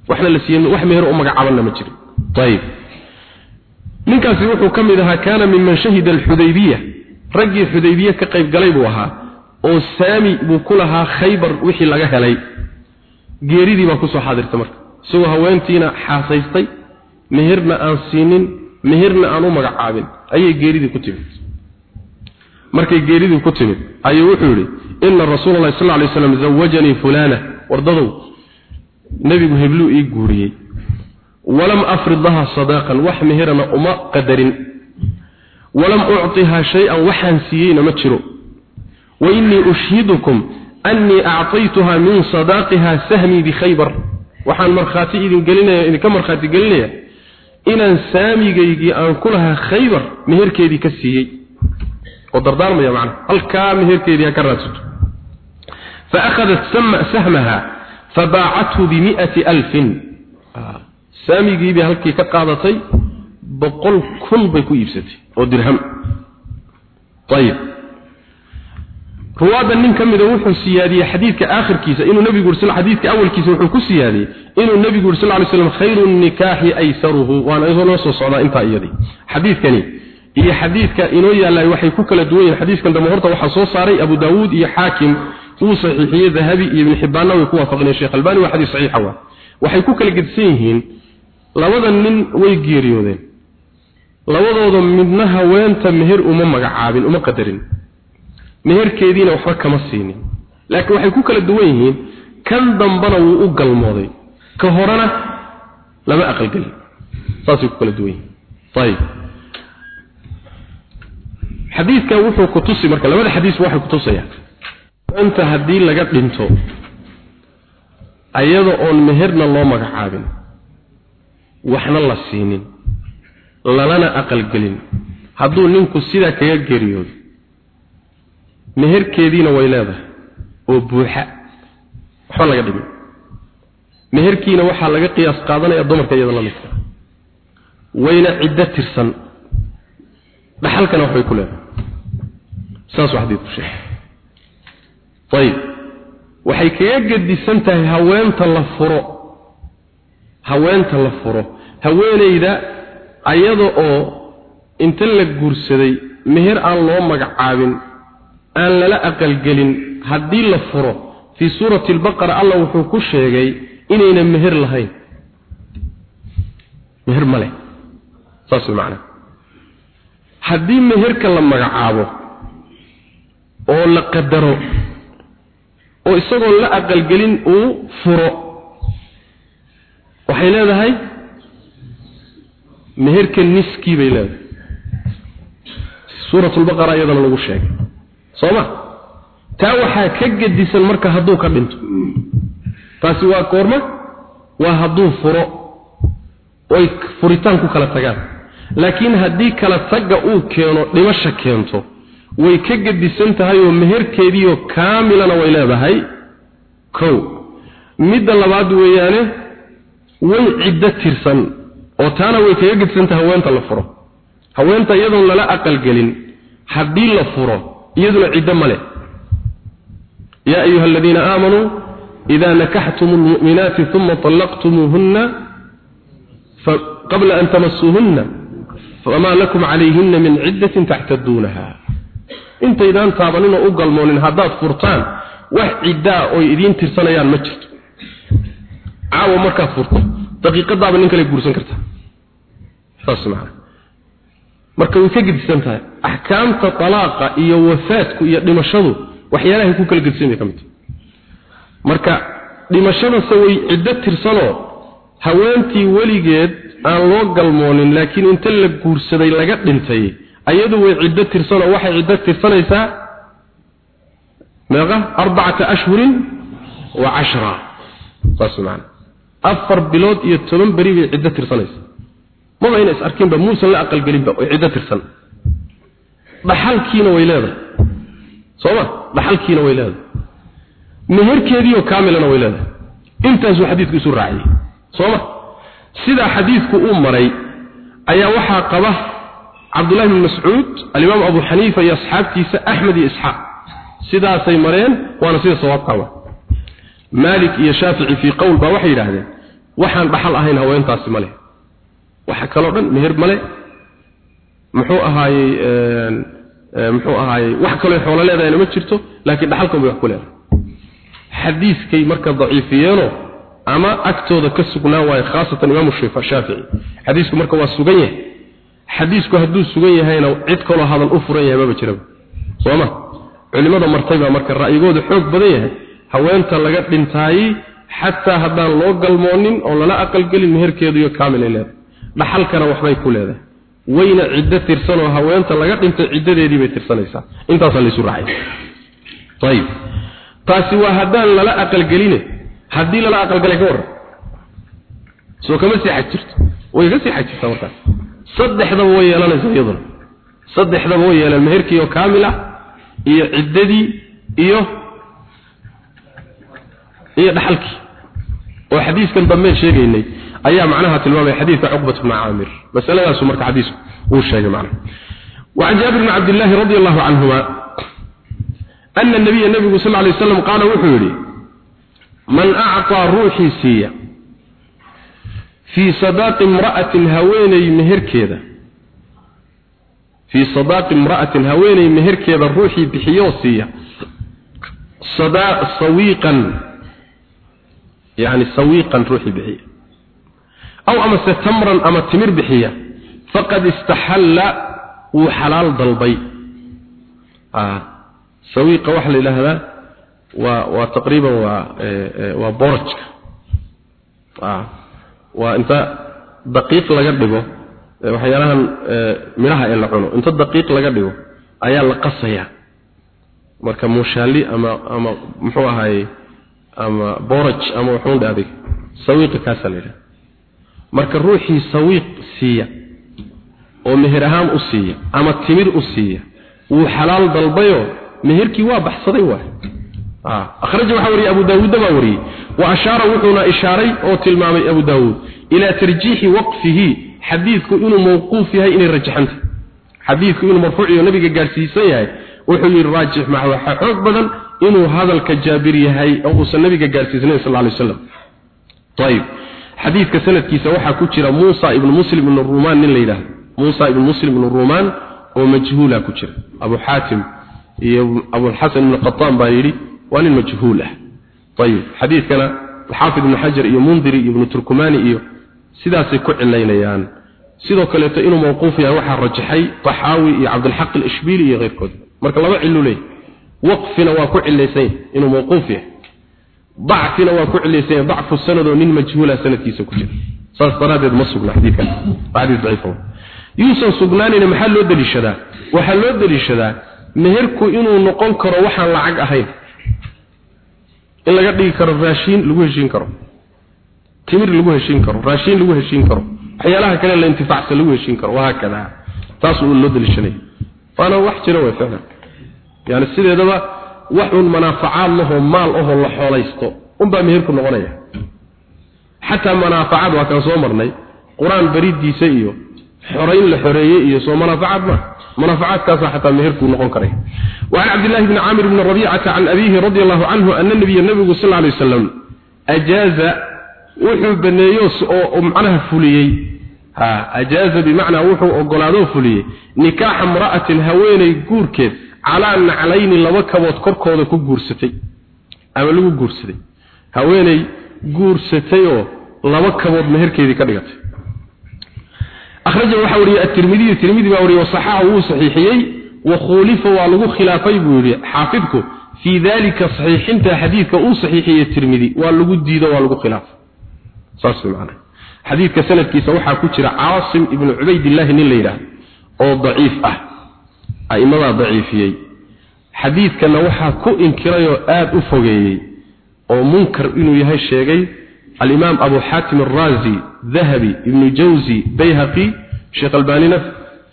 S1: waxna la siiyeen wax meher u magacaabana ma jirin. Tayib ninkaasi wuxuu ka mid ahaa kaana mimman shahida al-hudaybiyah ragii ka qayb galay buu ahaa oo saami buu ku lahaa khaybar wixii laga helay. Geeridii baa ku soo xaadirtay marka. Isagoo haweentiina xaasaystay meherna aan siinin meherna aan u magacaabin ayay geeridii ku timid. Markay geeridii ku timid ayuu wuxuu yidhi ina rasuul allahi sallallahu alayhi wasallam zawajani fulana wardadow nebigu hebluu ii guuriyey. Walam afrid laha sadaaqan wax meherana uma qadarin. Walam ucطihaa shay-an waxaan siiyeyna ma jiro. Wa innii ushhidukum annii acطaytuhaa min sadaaqiha sahmii bikhaybar. Waxaan markhaati idin gelinaya idinka markhaati gelinaya inaan saamigaygii aan ku lahaa khaybar meherkeedii ka siiyey. Oo dardaarmaya macna halkaa meherkeedii ha ka raadsato. Fa akhadat sahmaha fabaacathu bimi'ati alfin saamigii bay halkii ka qaadatay boqol kun bay ku iibsatay oo dirham ayib ruwaada nin ka mida wuxuu siyaadiyey xadiidka aakhirkiisa inuu nabigu yiri xadiidka awalkiisa wuxuu ku siyaadiyey inuu nabigu yiri sallallahu alayhi wasallam khayru nikahi aysaruhu waana inoo soo socdaa inta iyadii xadiidkani iyo xadiidka inoo yaalay waxay ku kala duwan yihiin xadiidkan dambe horta soo saaray Abu Daawud iyo Xaakim uu saxiixiyay Dhahabi iyo Ibn Hibban way ku waafaqeen Sheekh Albani waa xadiis saxiix ah waxay ku kala gedsan yihiin labada nin way geeriyoodeen. Labadooda midna haweenta meher uma magacaabin uma qadarin. Meherkeediina waxba kama siinin. Laakiin waxay ku kala duwan yihiin kan dambana wuu u galmooday. Ka horena lama aqalgelin. Saasay ku kala duwan yihiin. Ayib xadiidkan wuxuu ku tusi marka labada xadiis waxay ku tusayaan inta haddii laga dhinto ayada oon meherna loo magacaabin waxna la siinin lalana aqalgelin hadduu ninku sidaa kaga geeriyoodo meherkeediina way leedahay oo buuxa. Waxba laga dhimin meherkiina waxaa laga qiyaas qaadanaya dumarka iyada la midka. Wayna ciddo tirsan. Dhaxalkana waxbay ku leedahay. Xadiidku sheegay ayib waxay kaga gedisan tahay haweenta la furo. Haweenta la furo. Haweenayda ayada oo inta la guursaday meher aan loo magacaabin aan lala aqalgelin haddii la furo fii suurati albaqara allah wuxuu ku sheegay inayna meher lahayn. Meher ma leh. Saas macnaa. Haddii meherka la magacaabo oo la qadaro oo isagoo la aqalgelin uu furo. Waxay leedahay meherka niskii bay leedahay. Suurat lbaqara iyadana lagu sheegay. Soo ma? Taa waxaa ka gedisan marka hadduu ka dhinto. Taasi waa koorma? Waa hadduu furo. Oy furitaan ku kala tagaan. Laakiin haddii kala tagga uu keeno dhimasha keento way ka gedisan tahay oo meherkeediioo kaamilana way leedahay? Kow midda labaad weeyaane way ciddo tirsan oo taana way kaga gedisan tahay haweenta la furo. Haweenta iyadoon lala aqalgelin haddii la furo iyaduna ciddo male yaa ayuha aladiina aamanuu idaa nakaxtum lmu'minaati uma طallaqtumuuhunna qabla an tamasuuhunna famaa lakum calayhina min ciddatin taxtaduunaha intaydaan taabaninoo u galmoonin haddaad furtaan wax ciddaa oy idiin tirsanayaan ma jirto. Caawa markaad furto daqiiqadaaba nin kale guursan kartaa saas macana marka way ka gedisan tahay axkaamta talaaqa iyo wafaadku iyo dhimashadu waxyaalahay ku kala gedisan bay ka mid. Tahay marka dhimashadase way ciddo tirsanoo haweentii weligeed aan loo galmoonin laakiin inta la guursaday laga dhintay ayadu way ciddo tirsanoo waxay ciddo tirsanaysaa meeqa arbacata ashhurin wa cashra. Saas macana afar bilood iyo toban beri bay ciddo tirsanaysaa. Maba ina is arkinba muusan la aqalgelinba way ciddo tirsan. Dhaxalkiina way leedahay. Sooma dhaxalkiina way leedahay. Meherkeediioo kaamilana way leedahay. Intaasuu xadiidku isu raaciyey. Sooma sidaa xadiidku uu maray ayaa waxaa qaba cabdullahi bn mascuud alimaam abu xaniifa iyo asxaabtiisa axmed iyo isxaaq. Sidaasay mareen waana sida sawaabkaaba maalik iyo shaafici fii qowl baa waxay yidhaahdeen waxaan dhaxal ahayn haweentaasi ma leh. Waxa kaloo dhan meher male muxuu ahaayey muxuu ahaayey wax kaloo xoolo leedahayna ma jirto laakiin dhaxalkan bay wax ku leedahay. Xadiiskay marka daciifiyeenoo ama agtooda ka sugnaa waayo khaasatan imaamu shaafici xadiisku hadduu sugan yahayna cid kaloo hadal u furan yahay maba jiraba sooma culimada martay baa marka ra'yigooda xoog badan yahay. Haweenta laga dhintaayey xataa haddaan loo galmoonin oo lala aqalgelin meherkeedu iyo kaamil ay leedahay. Dhaxalkana waxbay ku leedahay. Wayna ciddo tirsanoo haweenta laga dhintay ciddadeedii bay tirsanaysaa. Intaasaa laysu raacay. Ayib. Taasi waa haddaan lala aqalgeline. Haddii lala aqalgalay ka warran. Soo kama sii xaj jirto way ka sii xaj jirtaa markaas saddexdaba way yeelanaysaa iyaduna. Saddexdaba way yeeleen meherkii oo kaamil ah iyo ciddadii iyo iyo dhaxalkii. Oo xadiiskan dambe sheegaynay. Ayaa macnaha tilmaamay xadiiska uqbat ibn aamir masaladaas marka xadiisku uu sheegay macnaha. Wa an jabir ibn abdullah radiyallahu anhuma anna an-nabiy nabigu sallallahu alayhi wasallam qala wuxuu yiri man a'ta ruhi siya fii sadaaqi imra'atin haweenay meherkeeda. Fii sadaaqi imra'atin haweeney meherkeeda ruuxii bixiyoo siiya. Sawiiqan. Yani sawiiqan ruuxii bixiya. Aw amase tamran ama timir bixiya. Faqad istaxalla wuu xalaal dalbay. Sawiiqa waxaa la yidhaahdaa waa waa taqriiban waa waa borajka waa inta daqiiq laga dhigo waxyaalahan midhaha ee la cuno inta daqiiq laga dhigo ayaa la qasayaa marka muushaali ama ama muxuu ahaayey ama boraj ama wuxuun dhaadig sawiiqa kaasaa la marka ruuxii sawiiq siiya oo meher ahaan u siiya ama timir u siiya wuu xalaal dalbayo meherkii waa baxsaday waay. ah akhraja waxa wari abu daawud ba wari wa ashara wuxuna ishaaray oo tilmaamay abu daawud ila tarjiihi waqfihi xadiidku inuu mawquuf yahay inay rajaxanta xadiidku inuu marfuuc iyo nabiga gaarsiisan yahay wuxuu yiri raajix ma waxa xoog badan inuu hadalka jaabir yahay oo uu nabiga gaarsiisnay sallallahu alayhi wasallam طيب xadiidka sanadkiisa waxa ku jira Musa ibn Muslim ibn Ruman nin leeyahay Musa ibn Muslim ibn Ruman oo majhuula ku jira Abu Hatim iyo Abu Hasan waa nin majhuul ah. Ayib xadiidkana alxaafid ibnu xajar iyo mundiri iyo ibnu turkumani iyo sidaasay ku cilaynayaan sidoo kaleeto inuu mawquuf yahay waxaa rajaxay taxaawi iyo cabdilxaq alishbiili iyo keyrkood marka laba cilo leeyahy waqfina waa ku cilaysany inuu mawquuf yahay. Dacfina waa ku cilaysanya dacfu sanadoo nin majhuula ah sanadkiisa ku jira. Saas daraaddeed ma sugna xadiidkan. Xadiis daciifa yuusan sugnaanina maxaa loo deliishadaa waxaa loo deliishadaa meherku inuu noqon karo waxaan lacag ahayn in laga dhigi karo raashiin lagu heshiin karo. Timir lagu heshiin karo raashiin lagu heshiin karo. Waxyaalaha kale la intifaacsan lagu heshiin karo waa kada taas uu loo daliishanay. Waana wax jira way ficlan yani sideedaba wax un manaafacaad lahoo maal ahoo la xoolaysto unbaa meherku noqonaya. Xataa manaafacaad waa kaan soo marnay. Qur'aan baridiisa iyo xoreyn la xoreeyay iyo soo manafacad ma manafacadkaas xataa meherku noqon karay. Wa an abdullah ibn amir ibn rabi'ah an abihi radiyallahu anhu anna nabiyya nabiga sallallahu alayhi wasallam ajaza wuxuu baneeyo oo macnaha fuliyay ha ajaza bimaana wuxuu ogolaadoo fuliyey nikaaxa imra'atin haweenay guurkeed calaa naclayni laba kabood korkooda ku guursatay ama lagu guursaday. Haweenay guursatay oo laba kabood meherkeedii ka dhigatay akhraja waxa wariyay at-Tirmidhi Tirmidhi baa wariyay saxaha uu saxiixiyay wa khulifa waa lagu khilaafay buu yiri xaafidku. Fi dhalika saxiixinta xadiidka uu saxiixiyay Tirmidhi waa lagu diido waa lagu khilaafay saas macna xadiidka sanadkiisa waxa ku jira Aasim ibn Ubaydillah nin leeyahay oo daciif ah. Aimada daciifiyay xadiidkana waxaa ku inkiray oo aad u fogeeyey oo munkar inuu yahay sheegay al-imaam abu xaatim ar-razi dhahabi ibn jawzi bayhaqi sheekh albanina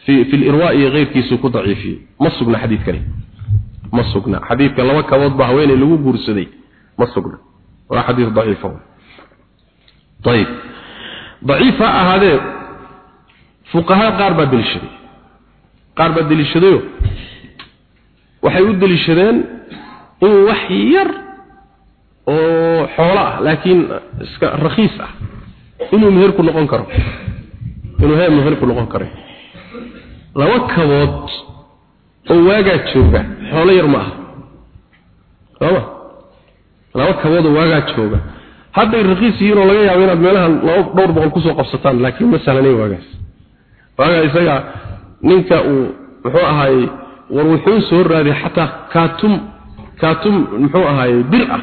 S1: fi fi al-irwa iyo geyrkiisu ku daciifiyay ma sugna xadiidkani ma sugna xadiidka laba kabood baa haweeney lagu guursaday ma sugna waa xadiis daciif ah طيب ضعيف هذا فقهاء قارب بالشري qaar baa daliishadayo waxay u daliishadeen in wax yar oo xoolo ah laakiin iska rakhiis ah. Inuu meherku noqon karo. Inuu heer meherku noqon karo. Laba kabood oo waagaa jooga xoolo yar ma aha. Sooma laba kabood oo waagaa jooga. Hadday raqiis yihiin oo laga yaabo inaad meelaha dhowr boqol ku soo qabsataan laakiin ma sahlanayn waagaas. Waagaa isaga ninka uu muxuu ahaayey war wuxuu soo raaday xataa kaatum kaatum muxuu ahaayey bir ah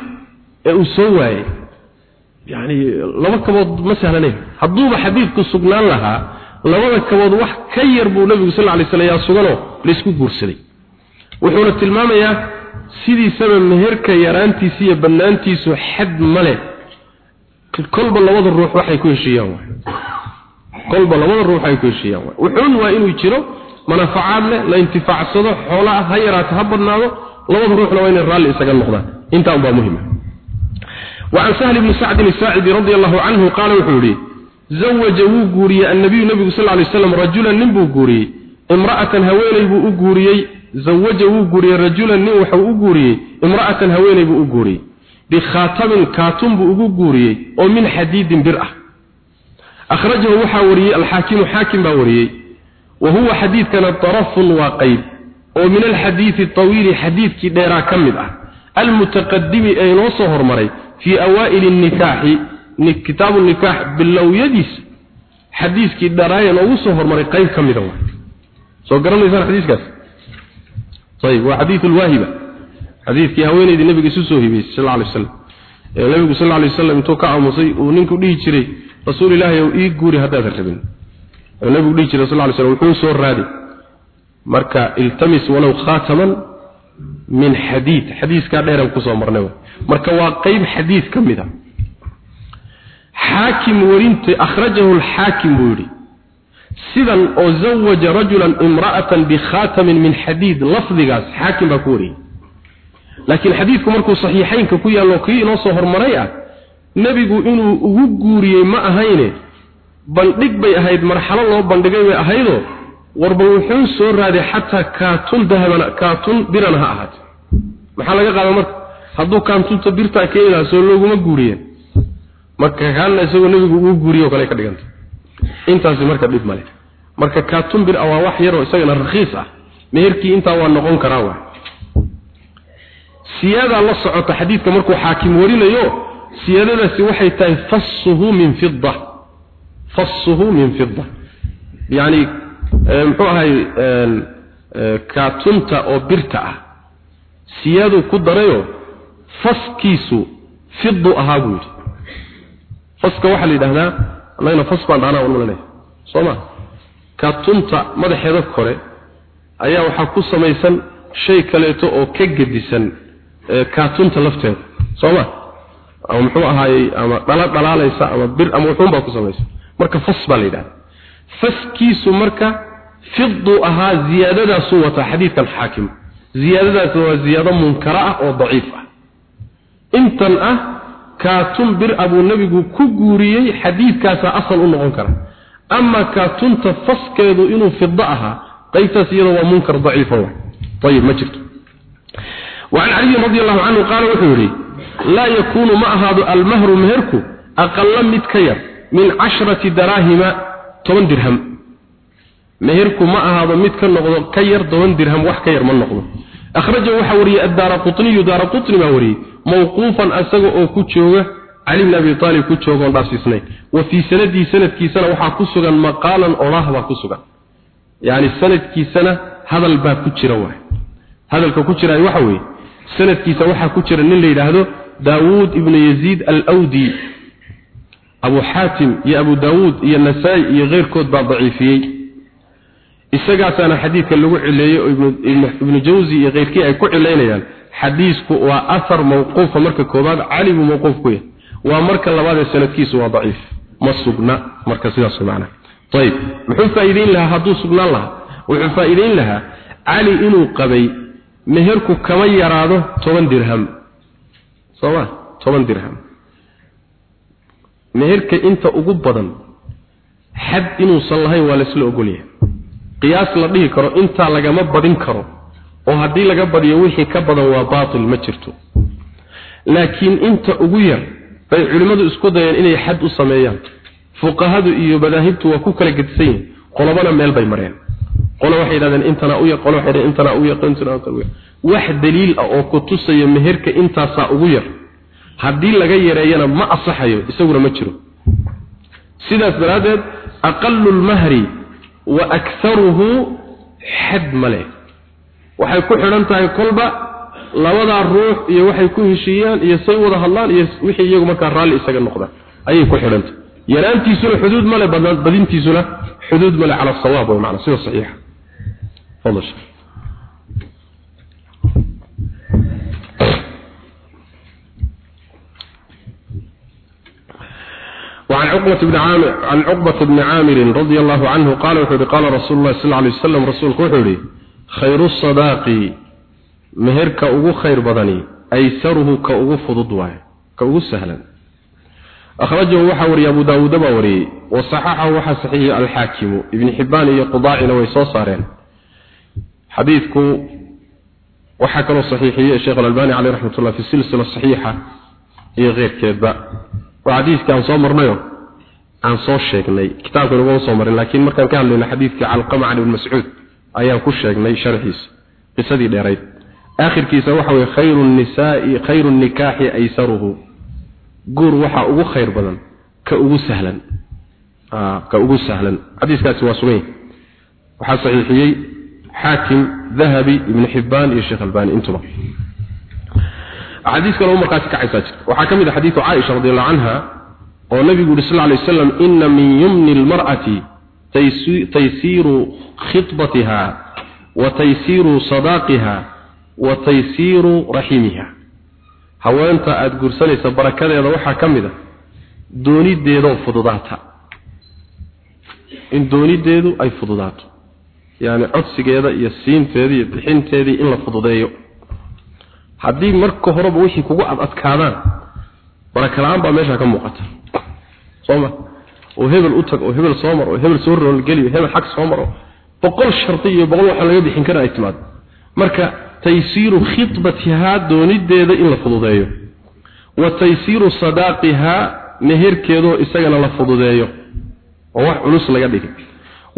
S1: ee uu soo waayey. Yani laba kabood ma sahlanayn hadduuba xadiidku sugnaan lahaa labada kabood wax ka yar buu nabigu sal lay slam yaa suganoo laysku guursaday. Wuxuuna tilmaamayaa sidiisaba meherka yaraantiisa iyo bannaantiisu xad male kolba labada ruux waxay ku heshiiyaan kolba labada ruux waxay ku heshiiyaan wuxuun waa inuu jiro manafacaad leh la intifaacsado xoolo ah ha yaraato ha badnaado labada ruuxna waa inay raalli isaga noqdaan. Intaa unbaa muhima وعن سهل بن سعد الساعدي رضي الله عنه قال وحوري زوج وغوري النبي النبي صلى الله عليه وسلم رجلا نبو غوري امرأة هويني بو غوري زوج وغوري رجلا ني وحو غوري امرأة هويني بو غوري بخاتم كاتم بو غوري او من حديد برأة أخرجه وحوري الحاكم حاكم باوري وهو حديث كان طرف وقيد ومن الحديث الطويل حديث كديرا كمد المتقدم أي نوصه هرمري fii awaa'ili nnikaaxi kitaabu nikaax bilowyadiisa xadiiskii dharaaye loogu soo hormaray qayb ka mida waa. Soo garanaysaan xadiiskaas? Ayib waa xadiiu lwaahiba. Xadiidkii haweenaydii nabiga isu soo hibaysay sal alay aslam ee nabigu sal alay waslam intuu ka aamusay uu ninku dhihi jiray rasuul ilaahi ow ii guuri haddaadan rabin. Nabigu dhihi jiray sal lay slm wuxuu soo raadi marka iltamis walow khaataman min hadith ka dheeran ku soo marnay. Marka waa qayb hadith kamida hakim warinta akhrajahu al-hakim wuri sidan oo zawaja rajulan imra'atan bi khatamin min hadid lafdigaas hakim ba ku wuri laakiin hadithku markuu sahihaynka ku yaalo kii inoo soo hormaray ah nabigu inuu ugu guuriyay ma ahayne bandhig bay ahayd marxalo loo bandhigay way ahaydo warba wuxuu soo raaday xataa kaatun dahabana kaatun birana ha ahaat maxaa laga qaadaa marka? Hadduu kaantunta birtaa keenaa soo looguma guuriyeen. Marka kaana isagoo nebigu ugu guuriyo kale ka dhiganta intaasi marka dhib male marka kaatun bir waa wax yaroo isagana rakhiis ah. Meherkii intaa waa noqon karaa waa. Siyaada la socota xadiidka markuu xaakim warinayo siyaadadaasi waxay tahay fassuhu min fidda. Fassuhu min fidda. Yani muxuu ahay kaatunta oo birta ah siyadu ku darayo faskiisu fidu ahaa buu yidhi. Faska waxaa la yidhahdaa annagana fas baan dhahnaa wan malanaya soo ma kaatunta madaxeeda kore ayaa waxaa ku samaysan shay kaleeto oo ka gedisan kaatunta lafteeda. Soo ma ama muxuu ahaayey ama dhala dhalaalaysa ama bir ama wuxuun baa ku samaysan. Marka fas baa la yidhahdaa. Faskiisu marka fidu ahaa ziyaadadaasuu wataa xadiidkan xaakim ziyaadadaas waa ziyaado munkara ah oo daciif ah intan ah kaatun bir abuu nebigu ku guuriyey xadiidkaasaa asal u noqon kara ama kaatunta faskeedu inuu fido ahaa qaybtaas iyadoo waa munkar daciifa wa ayib ma jirto وعن علي رضي الله عنه قال وحوري لا يكون ما هذا المهر مهرك أقل من كير من عشرة دراهم toban dirham meherku ma ahaado mid ka noqdo ka yar toban dirham wax ka yar ma noqdo. Akhrajahu waxa wariyay ad-darqutni darqutni ma wariyay mawqufan asaga oo ku jooga ali ibn abi talib ku jooga oo wa fi sanadi sanadkiisana waxa ku sugan maqalan oraah baa ku sugan. Yaani sanadkiisana hadal baa ku jira waay. Hadalka ku jira waxa weey sanadkiisa waxa ku jira nin la yiraahdo daawud ibn yazid al-awdi. Abu xaatim iyo abu daawuud iyo nasaa-i iyo keyrkood baa daciifiyey isagaasaana xadiidka lagu cileeyey oo ibnu jawsi iyo keyrkii ay ku cilaynayaan xadiisku waa ahar mawquufa marka koobaad cali buu mawquuf ku yahay. Waa marka labaadee sanadkiisu waa daciif. Ma sugna marka sidaas macna. Ayib muxuu faa'iideyn lahaa? Hadduu sugnaan lahaa? Wuxuu faa'iideyn lahaa cali inuu qabay meherku kama yaraado toban dirham. Soo ma? Toban dirham. Meherka inta ugu badan xad inuusan lahayn waa laisla ogolyahay qiyaas la dhihi karo intaa lagama badin karo oo haddii laga badiyo wixii ka badan waa baatil ma jirto. Laakiin inta ugu yar bay culimmadu isku dayeen inay xad u sameeyaan. Fuqahadu iyo madaahibtu waa ku kala gedisan yihiin qolobana meel bay mareen. Qolo waxay yidhahdeen intana u yar qolo waxay yidhahdeen intana u yar intana u yar wax daliil ah oo ku tusaya meherka intaasaa ugu yar haddii laga yareeyana ma asaxayo isaguna ma jiro. Sidaas daraaddeed aqalu lmahri wa akharuhu xad male waxay ku xidhan tahay kolba labadaa ruux iyo waxay ku heshiiyaan iyo say wada hadlaan iyo wixii iyagu markaa raalli isaga noqdaan ayay ku xidhantahay yaraantiisuna xuduud male badintiisuna xuduud male cala sawaab way macna sida saxiixa. Fadl وعن عقبة بن عامر عن عقبة بن عامر رضي الله عنه قال وحوري قال رسول الله صلى الله عليه وسلم رسول وحوري خير الصداق مهرك أغو خير بدني أيسره كأغو فضض واي كأغو سهلا أخرجه وحوري أبو داود باوري وصححه وحا صحيح الحاكم ابن حبان يقضاعنا ويصوصارين حديثك وحكى صحيحية الشيخ الألباني عليه رحمة الله في السلسلة الصحيحة هي غير كذا waa xadiiskii aan soo marnayo. Aan soo sheegnay. Kitaabka inaguma soo marin laakiin markaan ka hadlayno xadiidkii calqama can ibn mascuud ayaan ku sheegnay sharxiisa qisadii dheerayd. Aakhirkiisa waxa weye khayru nnisaai khayru nnikaaxi aysaruhu. Guur waxaa ugu khayr badan ka ugu sahlan. Ah, ka ugu sahlan. Xadiiskaasi waa sugay. Waxaa saxiixiyey xaakim dahabi ibni xibbaan iyo sheekh albaani intuba كان عمر قاسك عيسى وحكم إذا حديث عائشة رضي الله عنها والنبي يقول صلى الله عليه وسلم إن من يمن المرأة تيسير خطبتها وتيسير صداقها وتيسير رحمها haweenta aada guursanaysa barakadeeda waxaa ka mid a doonideedoo fududaata in doonideedu ay fududaato yani codsigeeda iyo siinteeda iyo bixinteedii in la fududeeyo haddii marka horeba wixii kugu adadkaadaan barakala-aan baa meeshaa ka muuqata. Sooma oo hebel u tag oo hebel soo mar oo hebel soo roolgeliyo hebel xag soo maro. Boqol shardi iyo boqol waxaa laga bixin kara ay timaado marka taysiiru khidbatihaa doonideeda in la fududeeyo. Wa taysiiru sadaaqihaa meherkeedoo isagana la fududeeyo. Oo wax culus laga dhigay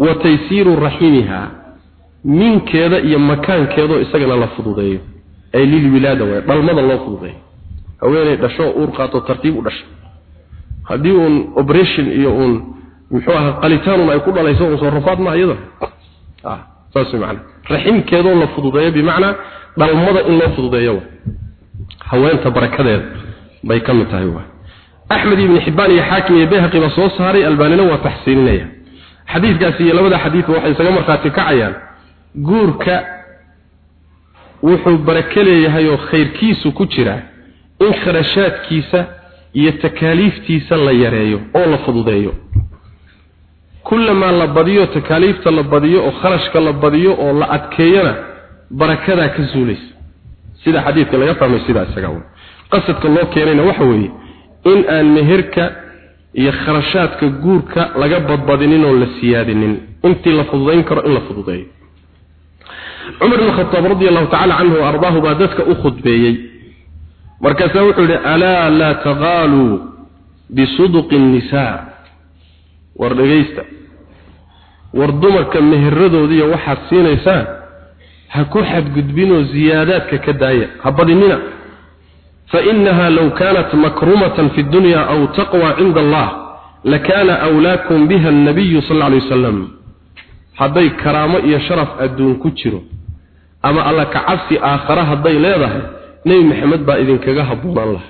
S1: wa taysiiru raximihaa minkeeda iyo makaankeedoo isagana la fududeeyo ay lilwilaada way dhalmada loo fududeeyo haweeney dhasho uur qaato tartiib u dhashay haddii uun operation iyo uun muxuu ahaa qalitaanun ay ku dhalayso uun rafaad ma iyada ah saas macna. Raximkeedoo la fududeeyo bimacnaa dhalmada in loo fududeeyo haweenta barakadeeda bay ka mid tahay waa axmed ibn xibaan iyo xaakim iyo bayhaqi baa soo saaray albaanina waa taxsiininaya xadiidkaasi iyo labada xadiidba waxay isaga markhaati kacayaan. Guurka wuxuu barake leeyahay oo khayrkiisu ku jira in kharashaadkiisa iyo takaaliiftiisa la yareeyo oo la fududeeyo. Kullamaa la badiyo takaaliifta la badiyo oo kharashka la badiyo oo la adkeeyana barakadaa ka suulaysa sida xadiidka laga fahmay sidaa isaga qasadka loo keenayna waxa weeye in aan meherka iyo kharashaadka guurka laga badbadinin oo la siyaadinin. Intii la fududayn karo in la fududeeyo cumar ibn radi allahu tacala canhu wa ardaahu baa dadka u khudbeeyey. Markaasaa wuxuu yidhi alaa laa taqaaluu bisuduqi nnisaa war dhegaysta war dumarka meheradoodiiyo waxaad siinaysaan ha ku xadgudbinoo ziyaadaadka ka daaya. Ha badinina. Fainaha low kaanat makrumatan fi dunya aw taqwa cinda allah lakaana awlaakum biha annabiyu sal lla alay wasalam hadday karaamo iyo sharaf adduun ku jiro ama alla kacabsi aakhare hadday leedahay nebi maxamed baa idinkaga habboonaan laha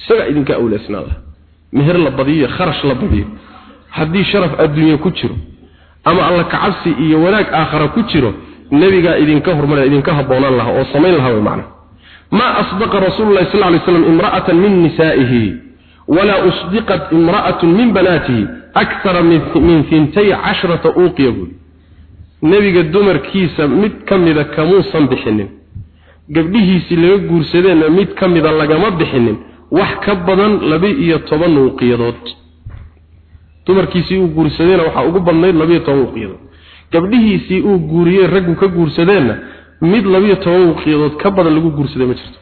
S1: isagaa idinka awlaasnaa laha meher la badiyo kharash la badiyo. Haddii sharaf adduunye ku jiro ama alla kacabsi iyo wanaag aakhara ku jiro nebigaa idinka hormar idinka habboonaan laha oo samayn lahaa way macna. Ma asdaqa rasuululahi sal lay slam imra'atan min nisaa'ihi walaa usdiqat imra'atun min banaatihi akthara min hintay cashrata uuqiya buuli nebiga dumarkiisa mid ka mida kamuusan bixinin. Gabdhihiisii laga guursadeenna mid ka mida lagama bixinin. Wax ka badan laba-iyo toban uuqiyadood dumarkiisii uu guursadeenna waxaa ugu badnayd labiyo toban uuqiyadood gabdhihiisii uu guuriyey raggu ka guursadeenna mid labiyo toban uuqiyadood ka badan lagu guursaday ma jirto.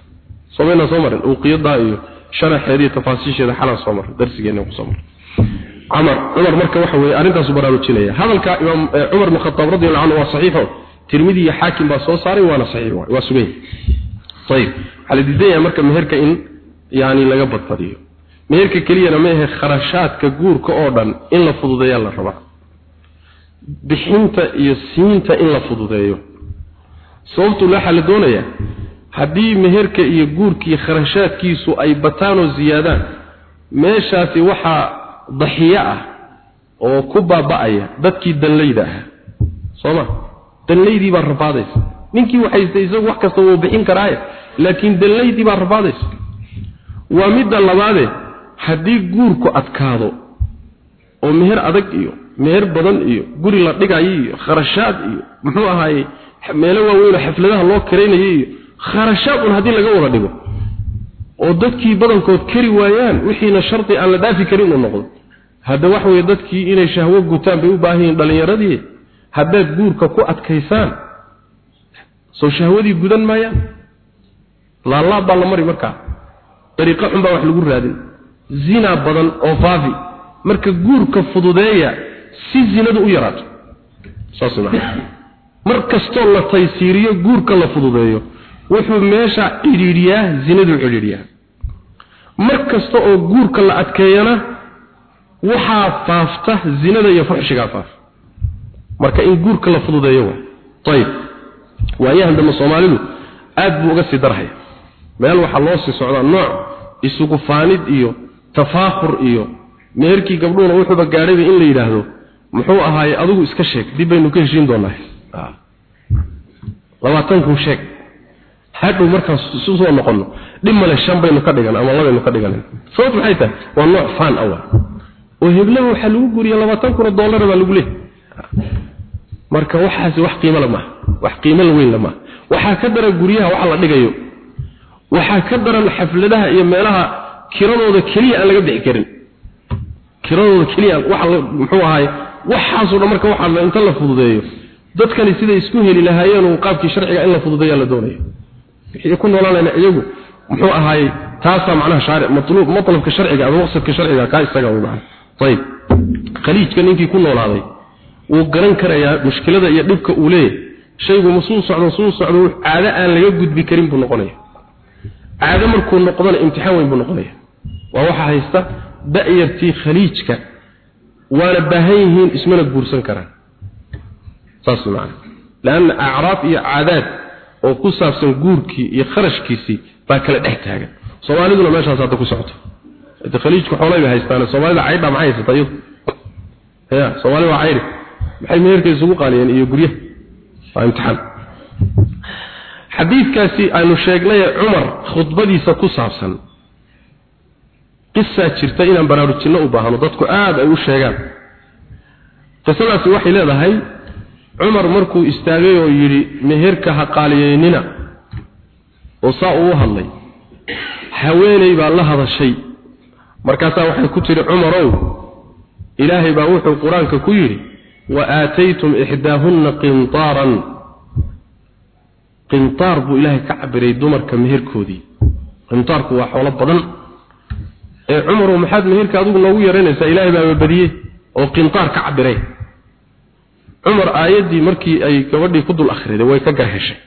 S1: Somayna soo marin uuqiyadaa iyo sharaxeeda iyo tafaasiisheeda xalaan soo maray darsigeena ku soo maray عمر عمر marka waxa weey arintaas u baraarujinaya hadalka imaam Umar ibn Khattab radiyallahu anhu waa saxiixo Tirmidhi iyo Hakim baa soo saaray waana saxiix waa sugay طيب hal diidaya marka meherka in yani laga badbadiyo meherka keliyana ma ahe kharashaadka guurka oo dhan in la fududeeyaa la rabaa bixinta iyo siinta in la fududeeyo sababtu waxaa la doonayaa haddii meherka iyo guurkii kharashaadkiisu ay bataan oo ziyaadaan meeshaasi waxaa daxiyo ah oo ku baaba'aya dadkii danlayda ahaa soo ma danlaydii baa rabaadaysa. Ninkii waxaystay isagu wax kasta wuu bixin karaaye laakiin danlaydii baa rabaadaysa. Waa midda labaade haddii guurku adkaado oo meher adag iyo meher badan iyo guri la dhigayo iyo kharashaad iyo muxuu ahaaye meelo waaweyn oo xafladaha loo karaynayo iyo kharashaad un haddii laga wada dhigo oo dadkii badankood kari waayaan wixiina shardi aan la dhaafi karin uu noqdo hadda wax weeye dadkii inay shahwo gutaan bay u baahan yihiin dhallinyaradii haddaad guurka ku adkaysaan soo shahwadii gudan maayaan. Laalaab baa la mari markaa. Dariiqo xun baa wax lagu raadin. Zina badan oo faafi. Marka guurka fududeeya si zinadu u yaraato. Saas mar kastoo la taysiiriyo guurka la fududeeyo wuxuu meesha cidhiidhiyaa zinadu cidhiidhiyaa. Mar kasta oo guurka la adkeeyana waxaa faafta zinada iyo fuxshigaa faafa marka in guurka la fududeeyo. Ayib waayahan dambe soomaalidu aad buu uga sii darhaya meel waxaa loo sii socdaa nooc isugu faanid iyo tafaakur iyo meherkii gabdhuhuna wuxuuba gaadhayba in la yidhaahdo. Muxuu ahaaye adigu iska sheeg dib baynu ka heshiin doonaa labaatankuu sheeg. Hadhow markaan isu soo noqono dhib male shan baynu ka dhigan ama labaynu ka dhigan sababtu maxay tahay? Waa nooc faan awa oo heblaha waxaa lagu guriya labaatan kun oo dollar baa lagu leeyahay marka waxaasi wax qiimo la maaha wax qiimo weyn la maaha waxaa ka daran guryaha waxa la dhigayo. Waxaa ka daran xafladaha iyo meelaha kiradooda keliya aan laga bixi karin. Kiradooda keliya waxa muxuu ahaay waxaasoo dhan marka waxaa inta la fududeeyo. Dadkani siday isku heli lahaayeen uu qaabkii sharciga in la fududeeya la doonayo. Wixii ku noolaanayna iyagu muxuu ahaay taasaa macnaha shaaric matluub matlabka sharciga ama maqsadka sharciga kaa isaga way macna ayib khaliijka ninkii ku noolaaday wuu garan karayaa mushkilada iyo dhibka uu leeyahay. Shaygu masuu socdo suu socdo caado aan laga gudbi karin buu noqonaya caado markuu noqdana imtixaan weyn buu noqonaya waa waxa haysta da'yartii khaliijka waana baahan yihiin ismana guursan karaan. Saas macna. Laana acraaf iyo caadaad oo ku saabsan guurkii iyo kharashkiisii baa kala dhex taagan. Soomaaliduna meeshaas hadda ku socoto khaliijku xoolay bay haystaan. Soomaalida caydha maxay haysataa iyadu ya soomaalida waa cayri maxay meherka isugu qaaliyeen iyo guryaha waa imtixaan. Xadiidkaasi aanu sheegnay cumar khudbadiisa ku saabsan. Qisaa jirta inaan baraarujinno u baahno. Dadku aad ay u sheegaan. Qisadaasi waxay leedahay cumar markuu istaagay oo yidhi meherka ha qaaliyeynina. Oo saa uu hadlay. Haweeney baa la hadashay markaasaa waxay ku tidhi cumarow ilaahay baa wuxuu qur'aanka ku yidhi wa aataytum ixdaahunna qintaaran. Qintaar buu ilaahay ka cabiray dumarka meherkoodii. Qintaarku waa xoolo badan. Ee cumarow maxaad meherka adigu noogu yaraynaysaa ilaahay baaba badiyey oo qintaar ka cabiray cumar aayaddii markii ay gabadhii ku dul akhriday way ka garheshay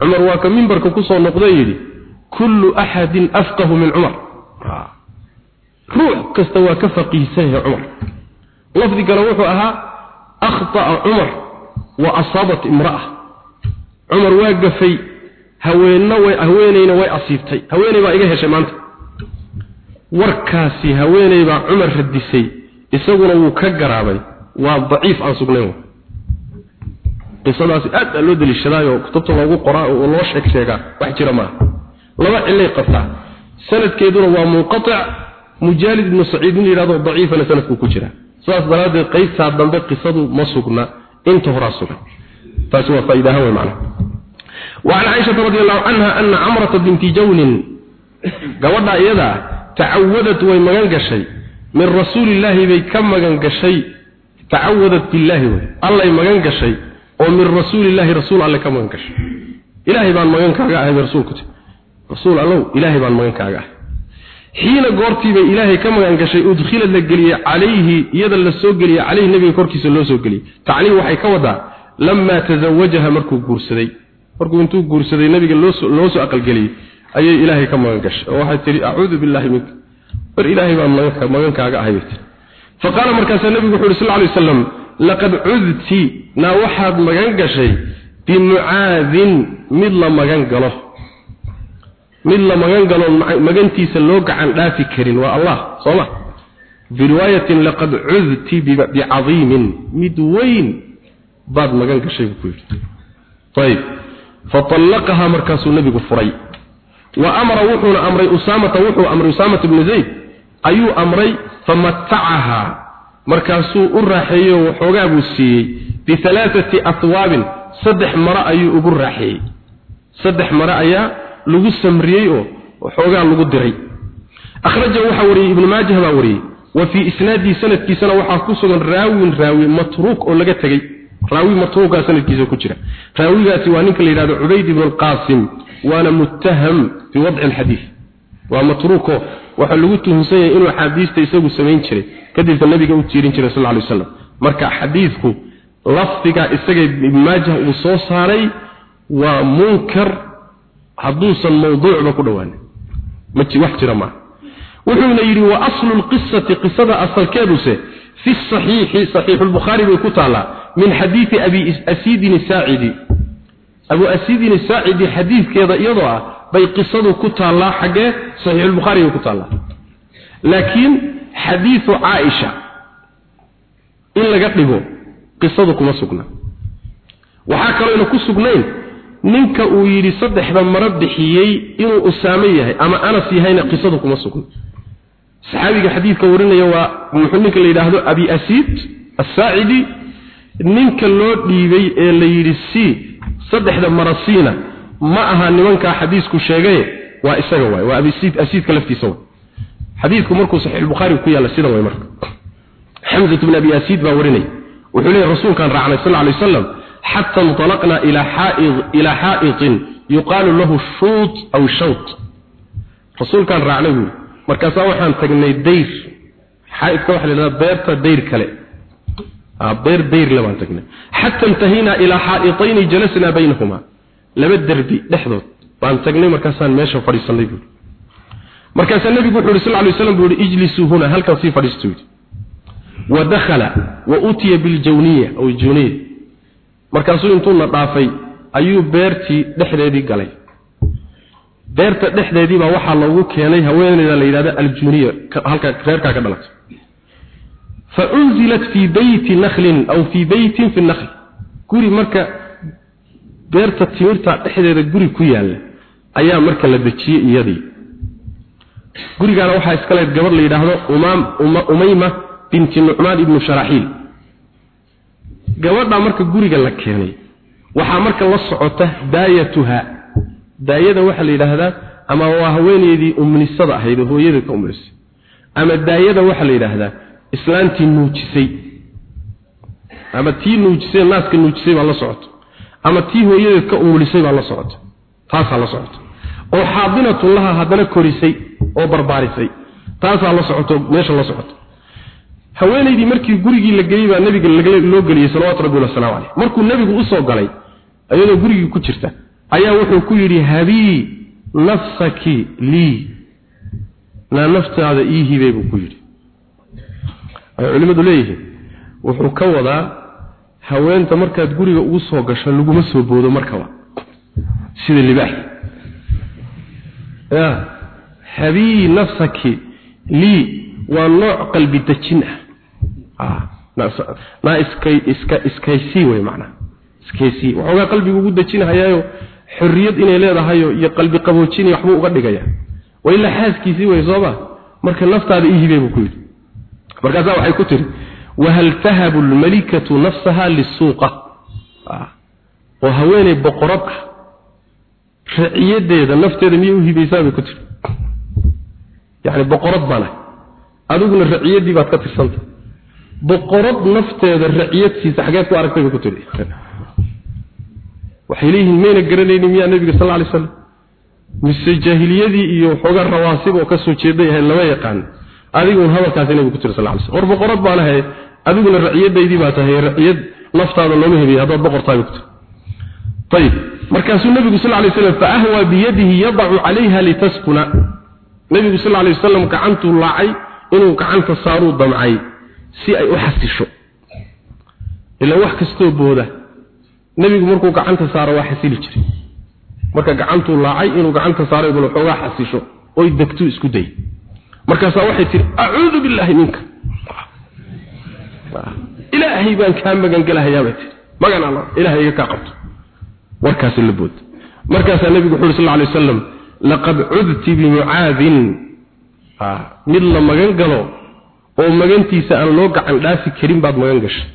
S1: cumar waa ka mimbarka ku soo noqday yidhi kullu axadin afqahu min cumar ruux kasta waa ka faqiihsan yahay cumar. Lafdigana wuxuu ahaa akhta'a cumar wa asaabat imra'a cumar waa gafay haweenna way haweenayna way asiibtay. Haweenay baa iga heshay maanta. Warkaasi haweenay baa cumar radisay isaguna wuu ka garaabay. Waa daciif aan sugnayn. Qisadaasi aad baa loo deliishadaayoo kutubta loogu qoraa oo loo sheeg sheegaa wax jira maaha. Laba cilay qabtaa sanadkeeduna waa munqatic mujaalid ibnu saciid in la yidhahdo daciifana sanadku ku jira sidaas daraaddeed qaybtaa dambe qisadu ma sugna inta horaa sugan taasi waa faa'iidaha wey macnaha وعن عائشة رضي الله عنها أن عمرة بنت جون قوضنا إيضا تعودت ويمغن قشي من رسول الله بي كم مغن قشي تعودت بالله وي الله يمغن قشي ومن رسول الله رسول الله كم مغن قشي إلهي بان مغن كاقا هذا رسول كتب rasuul allow ilaahay baan magankaaga ah. Xiina goortiibay ilaahay ka magan gashay udkhilad la geliyey calayhi iyada la soo geliyey caleyhi nebiga korkiisa loo soo geliyey. Tacliim waxay ka wadaa lamaa tazawajaha markuu guursaday. Markuu intuu guursaday nabiga loo soo aqalgeliyey ayay ilaahay ka magan gashay. Oo waxay tihi acuudu billahi minka. War ilaahay baan magankaaga ahay baytir fa qaala markaasaa nebigu wuxu uhi sal lay wasalam laqad cudti naa waxaad magan gashay bimucaadin mid la magan galo mid la magan galo magantiisa loo gacan dhaafi karin. Waa allah sooma bi riwaayatin laqad cudti bicadiimin mid weyn baad magan gashay buu ku yidhi. Ayib faallaqahaa markaasuu nebigu furay. Wa amara wuxuuna amray usaamata wuxuu amray usaamata bnu zayd. Ayuu amray famatacahaa markaasuu u raaxeeyeoo waxoogaa buu siiyey. Bialaaati atwaabin saddex mare ayuu ugu raaxeeyey. Saddex mare ayaa lagu samriyay oo waxoogaa lagu diray. Akhraja waxa wariyay ibn majah baa wariyay wa fi isnadi sanadkiisana waxa ku sugan raawin raawi matruuk oo laga tagay raawi matruuqa sanadkiisa ku jira. Raawigaasi waa ninka la yiraahdo ubayd ibn al-qasim waana muttaham fi wad' al-hadith waa matruuko waxa lagu tuhunsan yahay inuu xadiista isagu sameyn jiray kadib nabiga u tiirin jiray sallallahu alayhi wasallam. Marka xadiisku lafdiga isaga ibn majah uu soo saaray waa munkar hadduusan mawduucba ku dhawaan ma wax jira ma. Wuxuuna yidhi wa aslu lqisati qisada asalkeeduse fi saxiixi saxiixu lbukhaari bay ku taallaa min xadiidi abi asiidin saacidi. Abu asiidin saacidi xadiidkeeda iyadoo ah bay qisadu ku taallaa xaggee saxiixu lbukhaari bay ku taallaa. Laakiin xadiidu caaisha in laga dhigo qisadu kuma sugna. Waxaa kalooyna ku sugnayn ninka uu yidhi saddexda maro bixiyey inuu usaame yahay ama anas yahayna qisadu kuma sugna saxaabiga xadiidka warinaya waa muxuu ninka la yidhaahdo abi asiid assaacidi. Ninka loo dhiibay ee la yidhi si saddexda marasiina ma aha nimankaa xadiisku sheegay waa isaga waay waa abi asiid asiidka laftiisa waay. Xadiidku markuu saxiix ku yaalla sidan way marka. Xamzat ibn abi asiid baa warinaya. Wuxuu leeyahay rasuulkan raacnay sallallahu alayhi wasallam hatta intalaqna ila ha'id ila ha'id yuqalu lahu shut aw shawt rasuulkan raacnay buu markaas waxaan tagnay dayr ha'idka waxa la yiraahdaa beerta dayr kale ah beer dayr la waan tagnay hatta intahina ila ha'itayn jalasna baynahuma laba darbi dhexdood baan tagnay markaasaan meesha fadhiisanay buu markaas nabigu wuxuu sallallahu alayhi wasallam buu ijlisu huna halkan si fadhiisto ودخل وأتي بالجونية أو الجونية markaasuu intuuna dhaafay ayuu beertii dhexdeedii galay. Beerta dhexdeedii baa waxaa loogu keenay haweeneyda la yidhahdo aljuniya halka reerkaa ka dhalatay. Fa unzilat fii beyti nakhlin aw fii beytin fi nakhl. Guri marka beerta timirta dhexdeeda guri ku yaalla ayaa marka la dejiyey iyadii. Gurigaana waxaa iska leed gabadh la yidhaahdo umayma binti nucmaan ibnu sharaxiil gabadha marka guriga la keenay waxaa marka la socota daayatuha. Daayada waxaa la yidhaahdaa ama waa haweeneydii umnisada ahayd oo hooyada ka umnisay ama daayada waxaa la yidhaahdaa islaantii nuujisay. Ama tii nuujisay naaska nuujisay baa la socota. Ama tii hooyadeed ka umulisay baa la socota. Taasaa la socota. Oo xaadinatun laha haddana korisay oo barbaarisay taasaa la socoto meesha la socota haweenaydii markii gurigii la geeyey baa nabiga loo geliyey salawaatu rabbi wasalaamu caleyh markuu nebigu u soo galay iyadoo gurigii ku jirta ayaa wuxuu ku yidhi habii nafsaki lii naa naftaada ii hibay buu ku yidhi. Waxay culimmadu leeyihiin wuxuu ka wadaa haweenta markaad guriga ugu soo gasho laguma soo boodo markaba. Sida libaax. Habii nafsaki lii waa nooc qalbi dejin ah na iskaysii waxoogaa qalbigu ugu dejinahayaayo xorriyad inay leedahayo iyo qalbi qaboojin waxbuu uga dhigaya. Waa ilaa xaaskiisii way sooma marka naftaada ii buu ku yidhi. Markaasaa waxay ku tiri wahal tahabu lmalikatu nafsaha lisuuqa oo haweeney boqorad ah raciyadeeda nafteeda miyay u hibaysaa bay ku tiri yacni boqorad baana adiguna raciyadii baad ka tirsanta boqorad nafteeda raciyadsiisa xageed ku aragtay ku tiri. Waxay leeyihiin mayna garanaynin miyaa nabiga sal alay slam mise jaahiliyadii iyo xoogaa rawaasib oo ka soo jeeday ahayd lama yaqaan. Adigun hadalkaasi nabiga ku tiri sal alay slam war boqorad baan ahay adiguna raciyadaydii baa tahay raciyad naftaada looma hebiya haddaad boqor tahay ku tiri. Ayib markaasuu nabigu sal lay slam fa ahwaa biyadihi yadacu calayha litaskuna. Nabigu sal lay wasalam gacantuu laacay inuu gacanta saaruu damcay si ay u xasisho. Ilaa wax kastoo booda nebigu markuu gacanta saaro waa xasili jiray. Marka gacantuu laacay inuu gacanta saaro bal waxoogaa xasisho oy degtuu isku day. Markaasaa waxay tihi acuudu billaahi minka. Ilaahay baan kaa magangelahayaabay tii magan alla iga kaa qabto. Warkaasi la bood. Markaasaa nebigu wuxu uri sal alay wasalam laqad cudti bimucaadin. Mid la magan galo oo magantiisa aan loo gacan dhaafi karin baad magan gashay.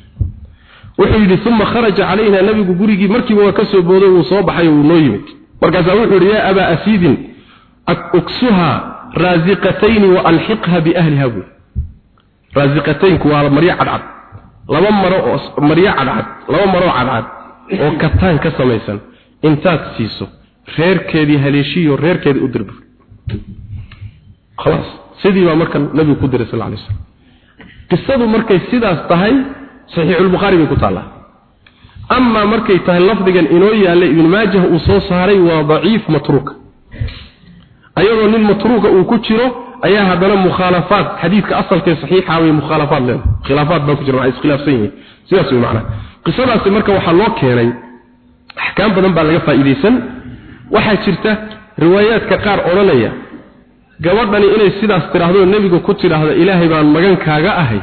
S1: Wuxuu yidhi uma kharaja calayna nabigu gurigii markiiba waa ka soo booday wuu soo baxay wuu noo yimid. Markaasaa wuxuu yidhi yaa abaa asiidin uksuha raasiqatayni wa alxiqha biahliha buy raasiqataynku waa maryo cadcad laba maro oo maryo cadcad laba maroo cadcad oo kataan ka samaysan intaad siiso reerkeedii haleeshiyo reerkeedii u dirba khalaas sidii baa marka nabigu ku diray sal alay slam qisadu markay sidaas tahay saxiixulbukhaari bay ku taallaa. Amaa markay tahay lafdigan inoo yaalla ibnu maajah uu soo saaray waa daciif matruuka ayadoo nin matruuka uu ku jiro ayaa haddana mukhaalafaad xadiidka asalkee saxiixa way mukhaalafaad leedahay. Khilaafaad baa ku jira waxay iskhilaafsan yihiin. Sidaas way macnaha. Qisadaasi marka waxaa loo keenay axkaam badan baa laga faa'iidaysan. Waxaa jirta riwaayaadka qaar odhanaya gabadhani inay sidaas tidhaahdo nebiga ku tidhaahdo ilaahay baan magan kaaga ahay.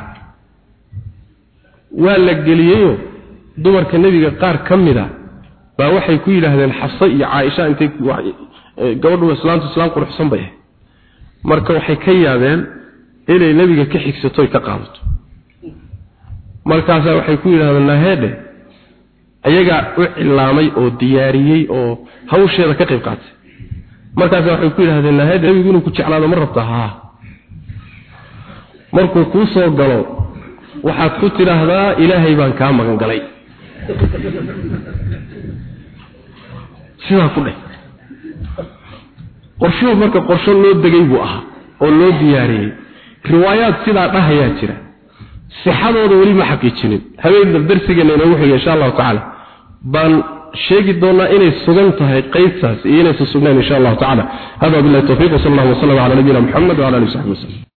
S1: Waa la geliyeyo dumarka nebiga qaar ka mida baa waxay ku yidhaahdeen xafse iyo caaisha intay gabadhu islaantu islaam quruxsan bay ahayd. Marka waxay ka yaabeen inay nebiga ka xigsato ka qaadato. Markaasaa waxay ku yidhahdeen naheedhe ayagaa u cilaamay oo diyaariyey oo hawsheeda ka qayb qaatay markaasaa waxay ku yidhahdeen naheedhe nebigu inuu ku jeclaado ma rabta haa markuu kuu soo galo waxaad ku tidhaahdaa ilaahay baan kaa magan galay. Sidaa ku dheh qorshuhu marka qorsho loo degay buu ahaa oo loo diyaariyey. Riwaayaad sidaa dhahayaa jira. Sixadooda weli ma xaqiijinin. Habeen darsigeena inoogu xiga insha allahu tacaala. Baan sheegi doonaa inay sugan tahay qaybtaas iyo inaysan sugnayn insha allahu tacala hada billahi tawfiiq wa sallallahu wa sallam ala nabiyina muhammad wa ala alihi wa sahbihi wasallam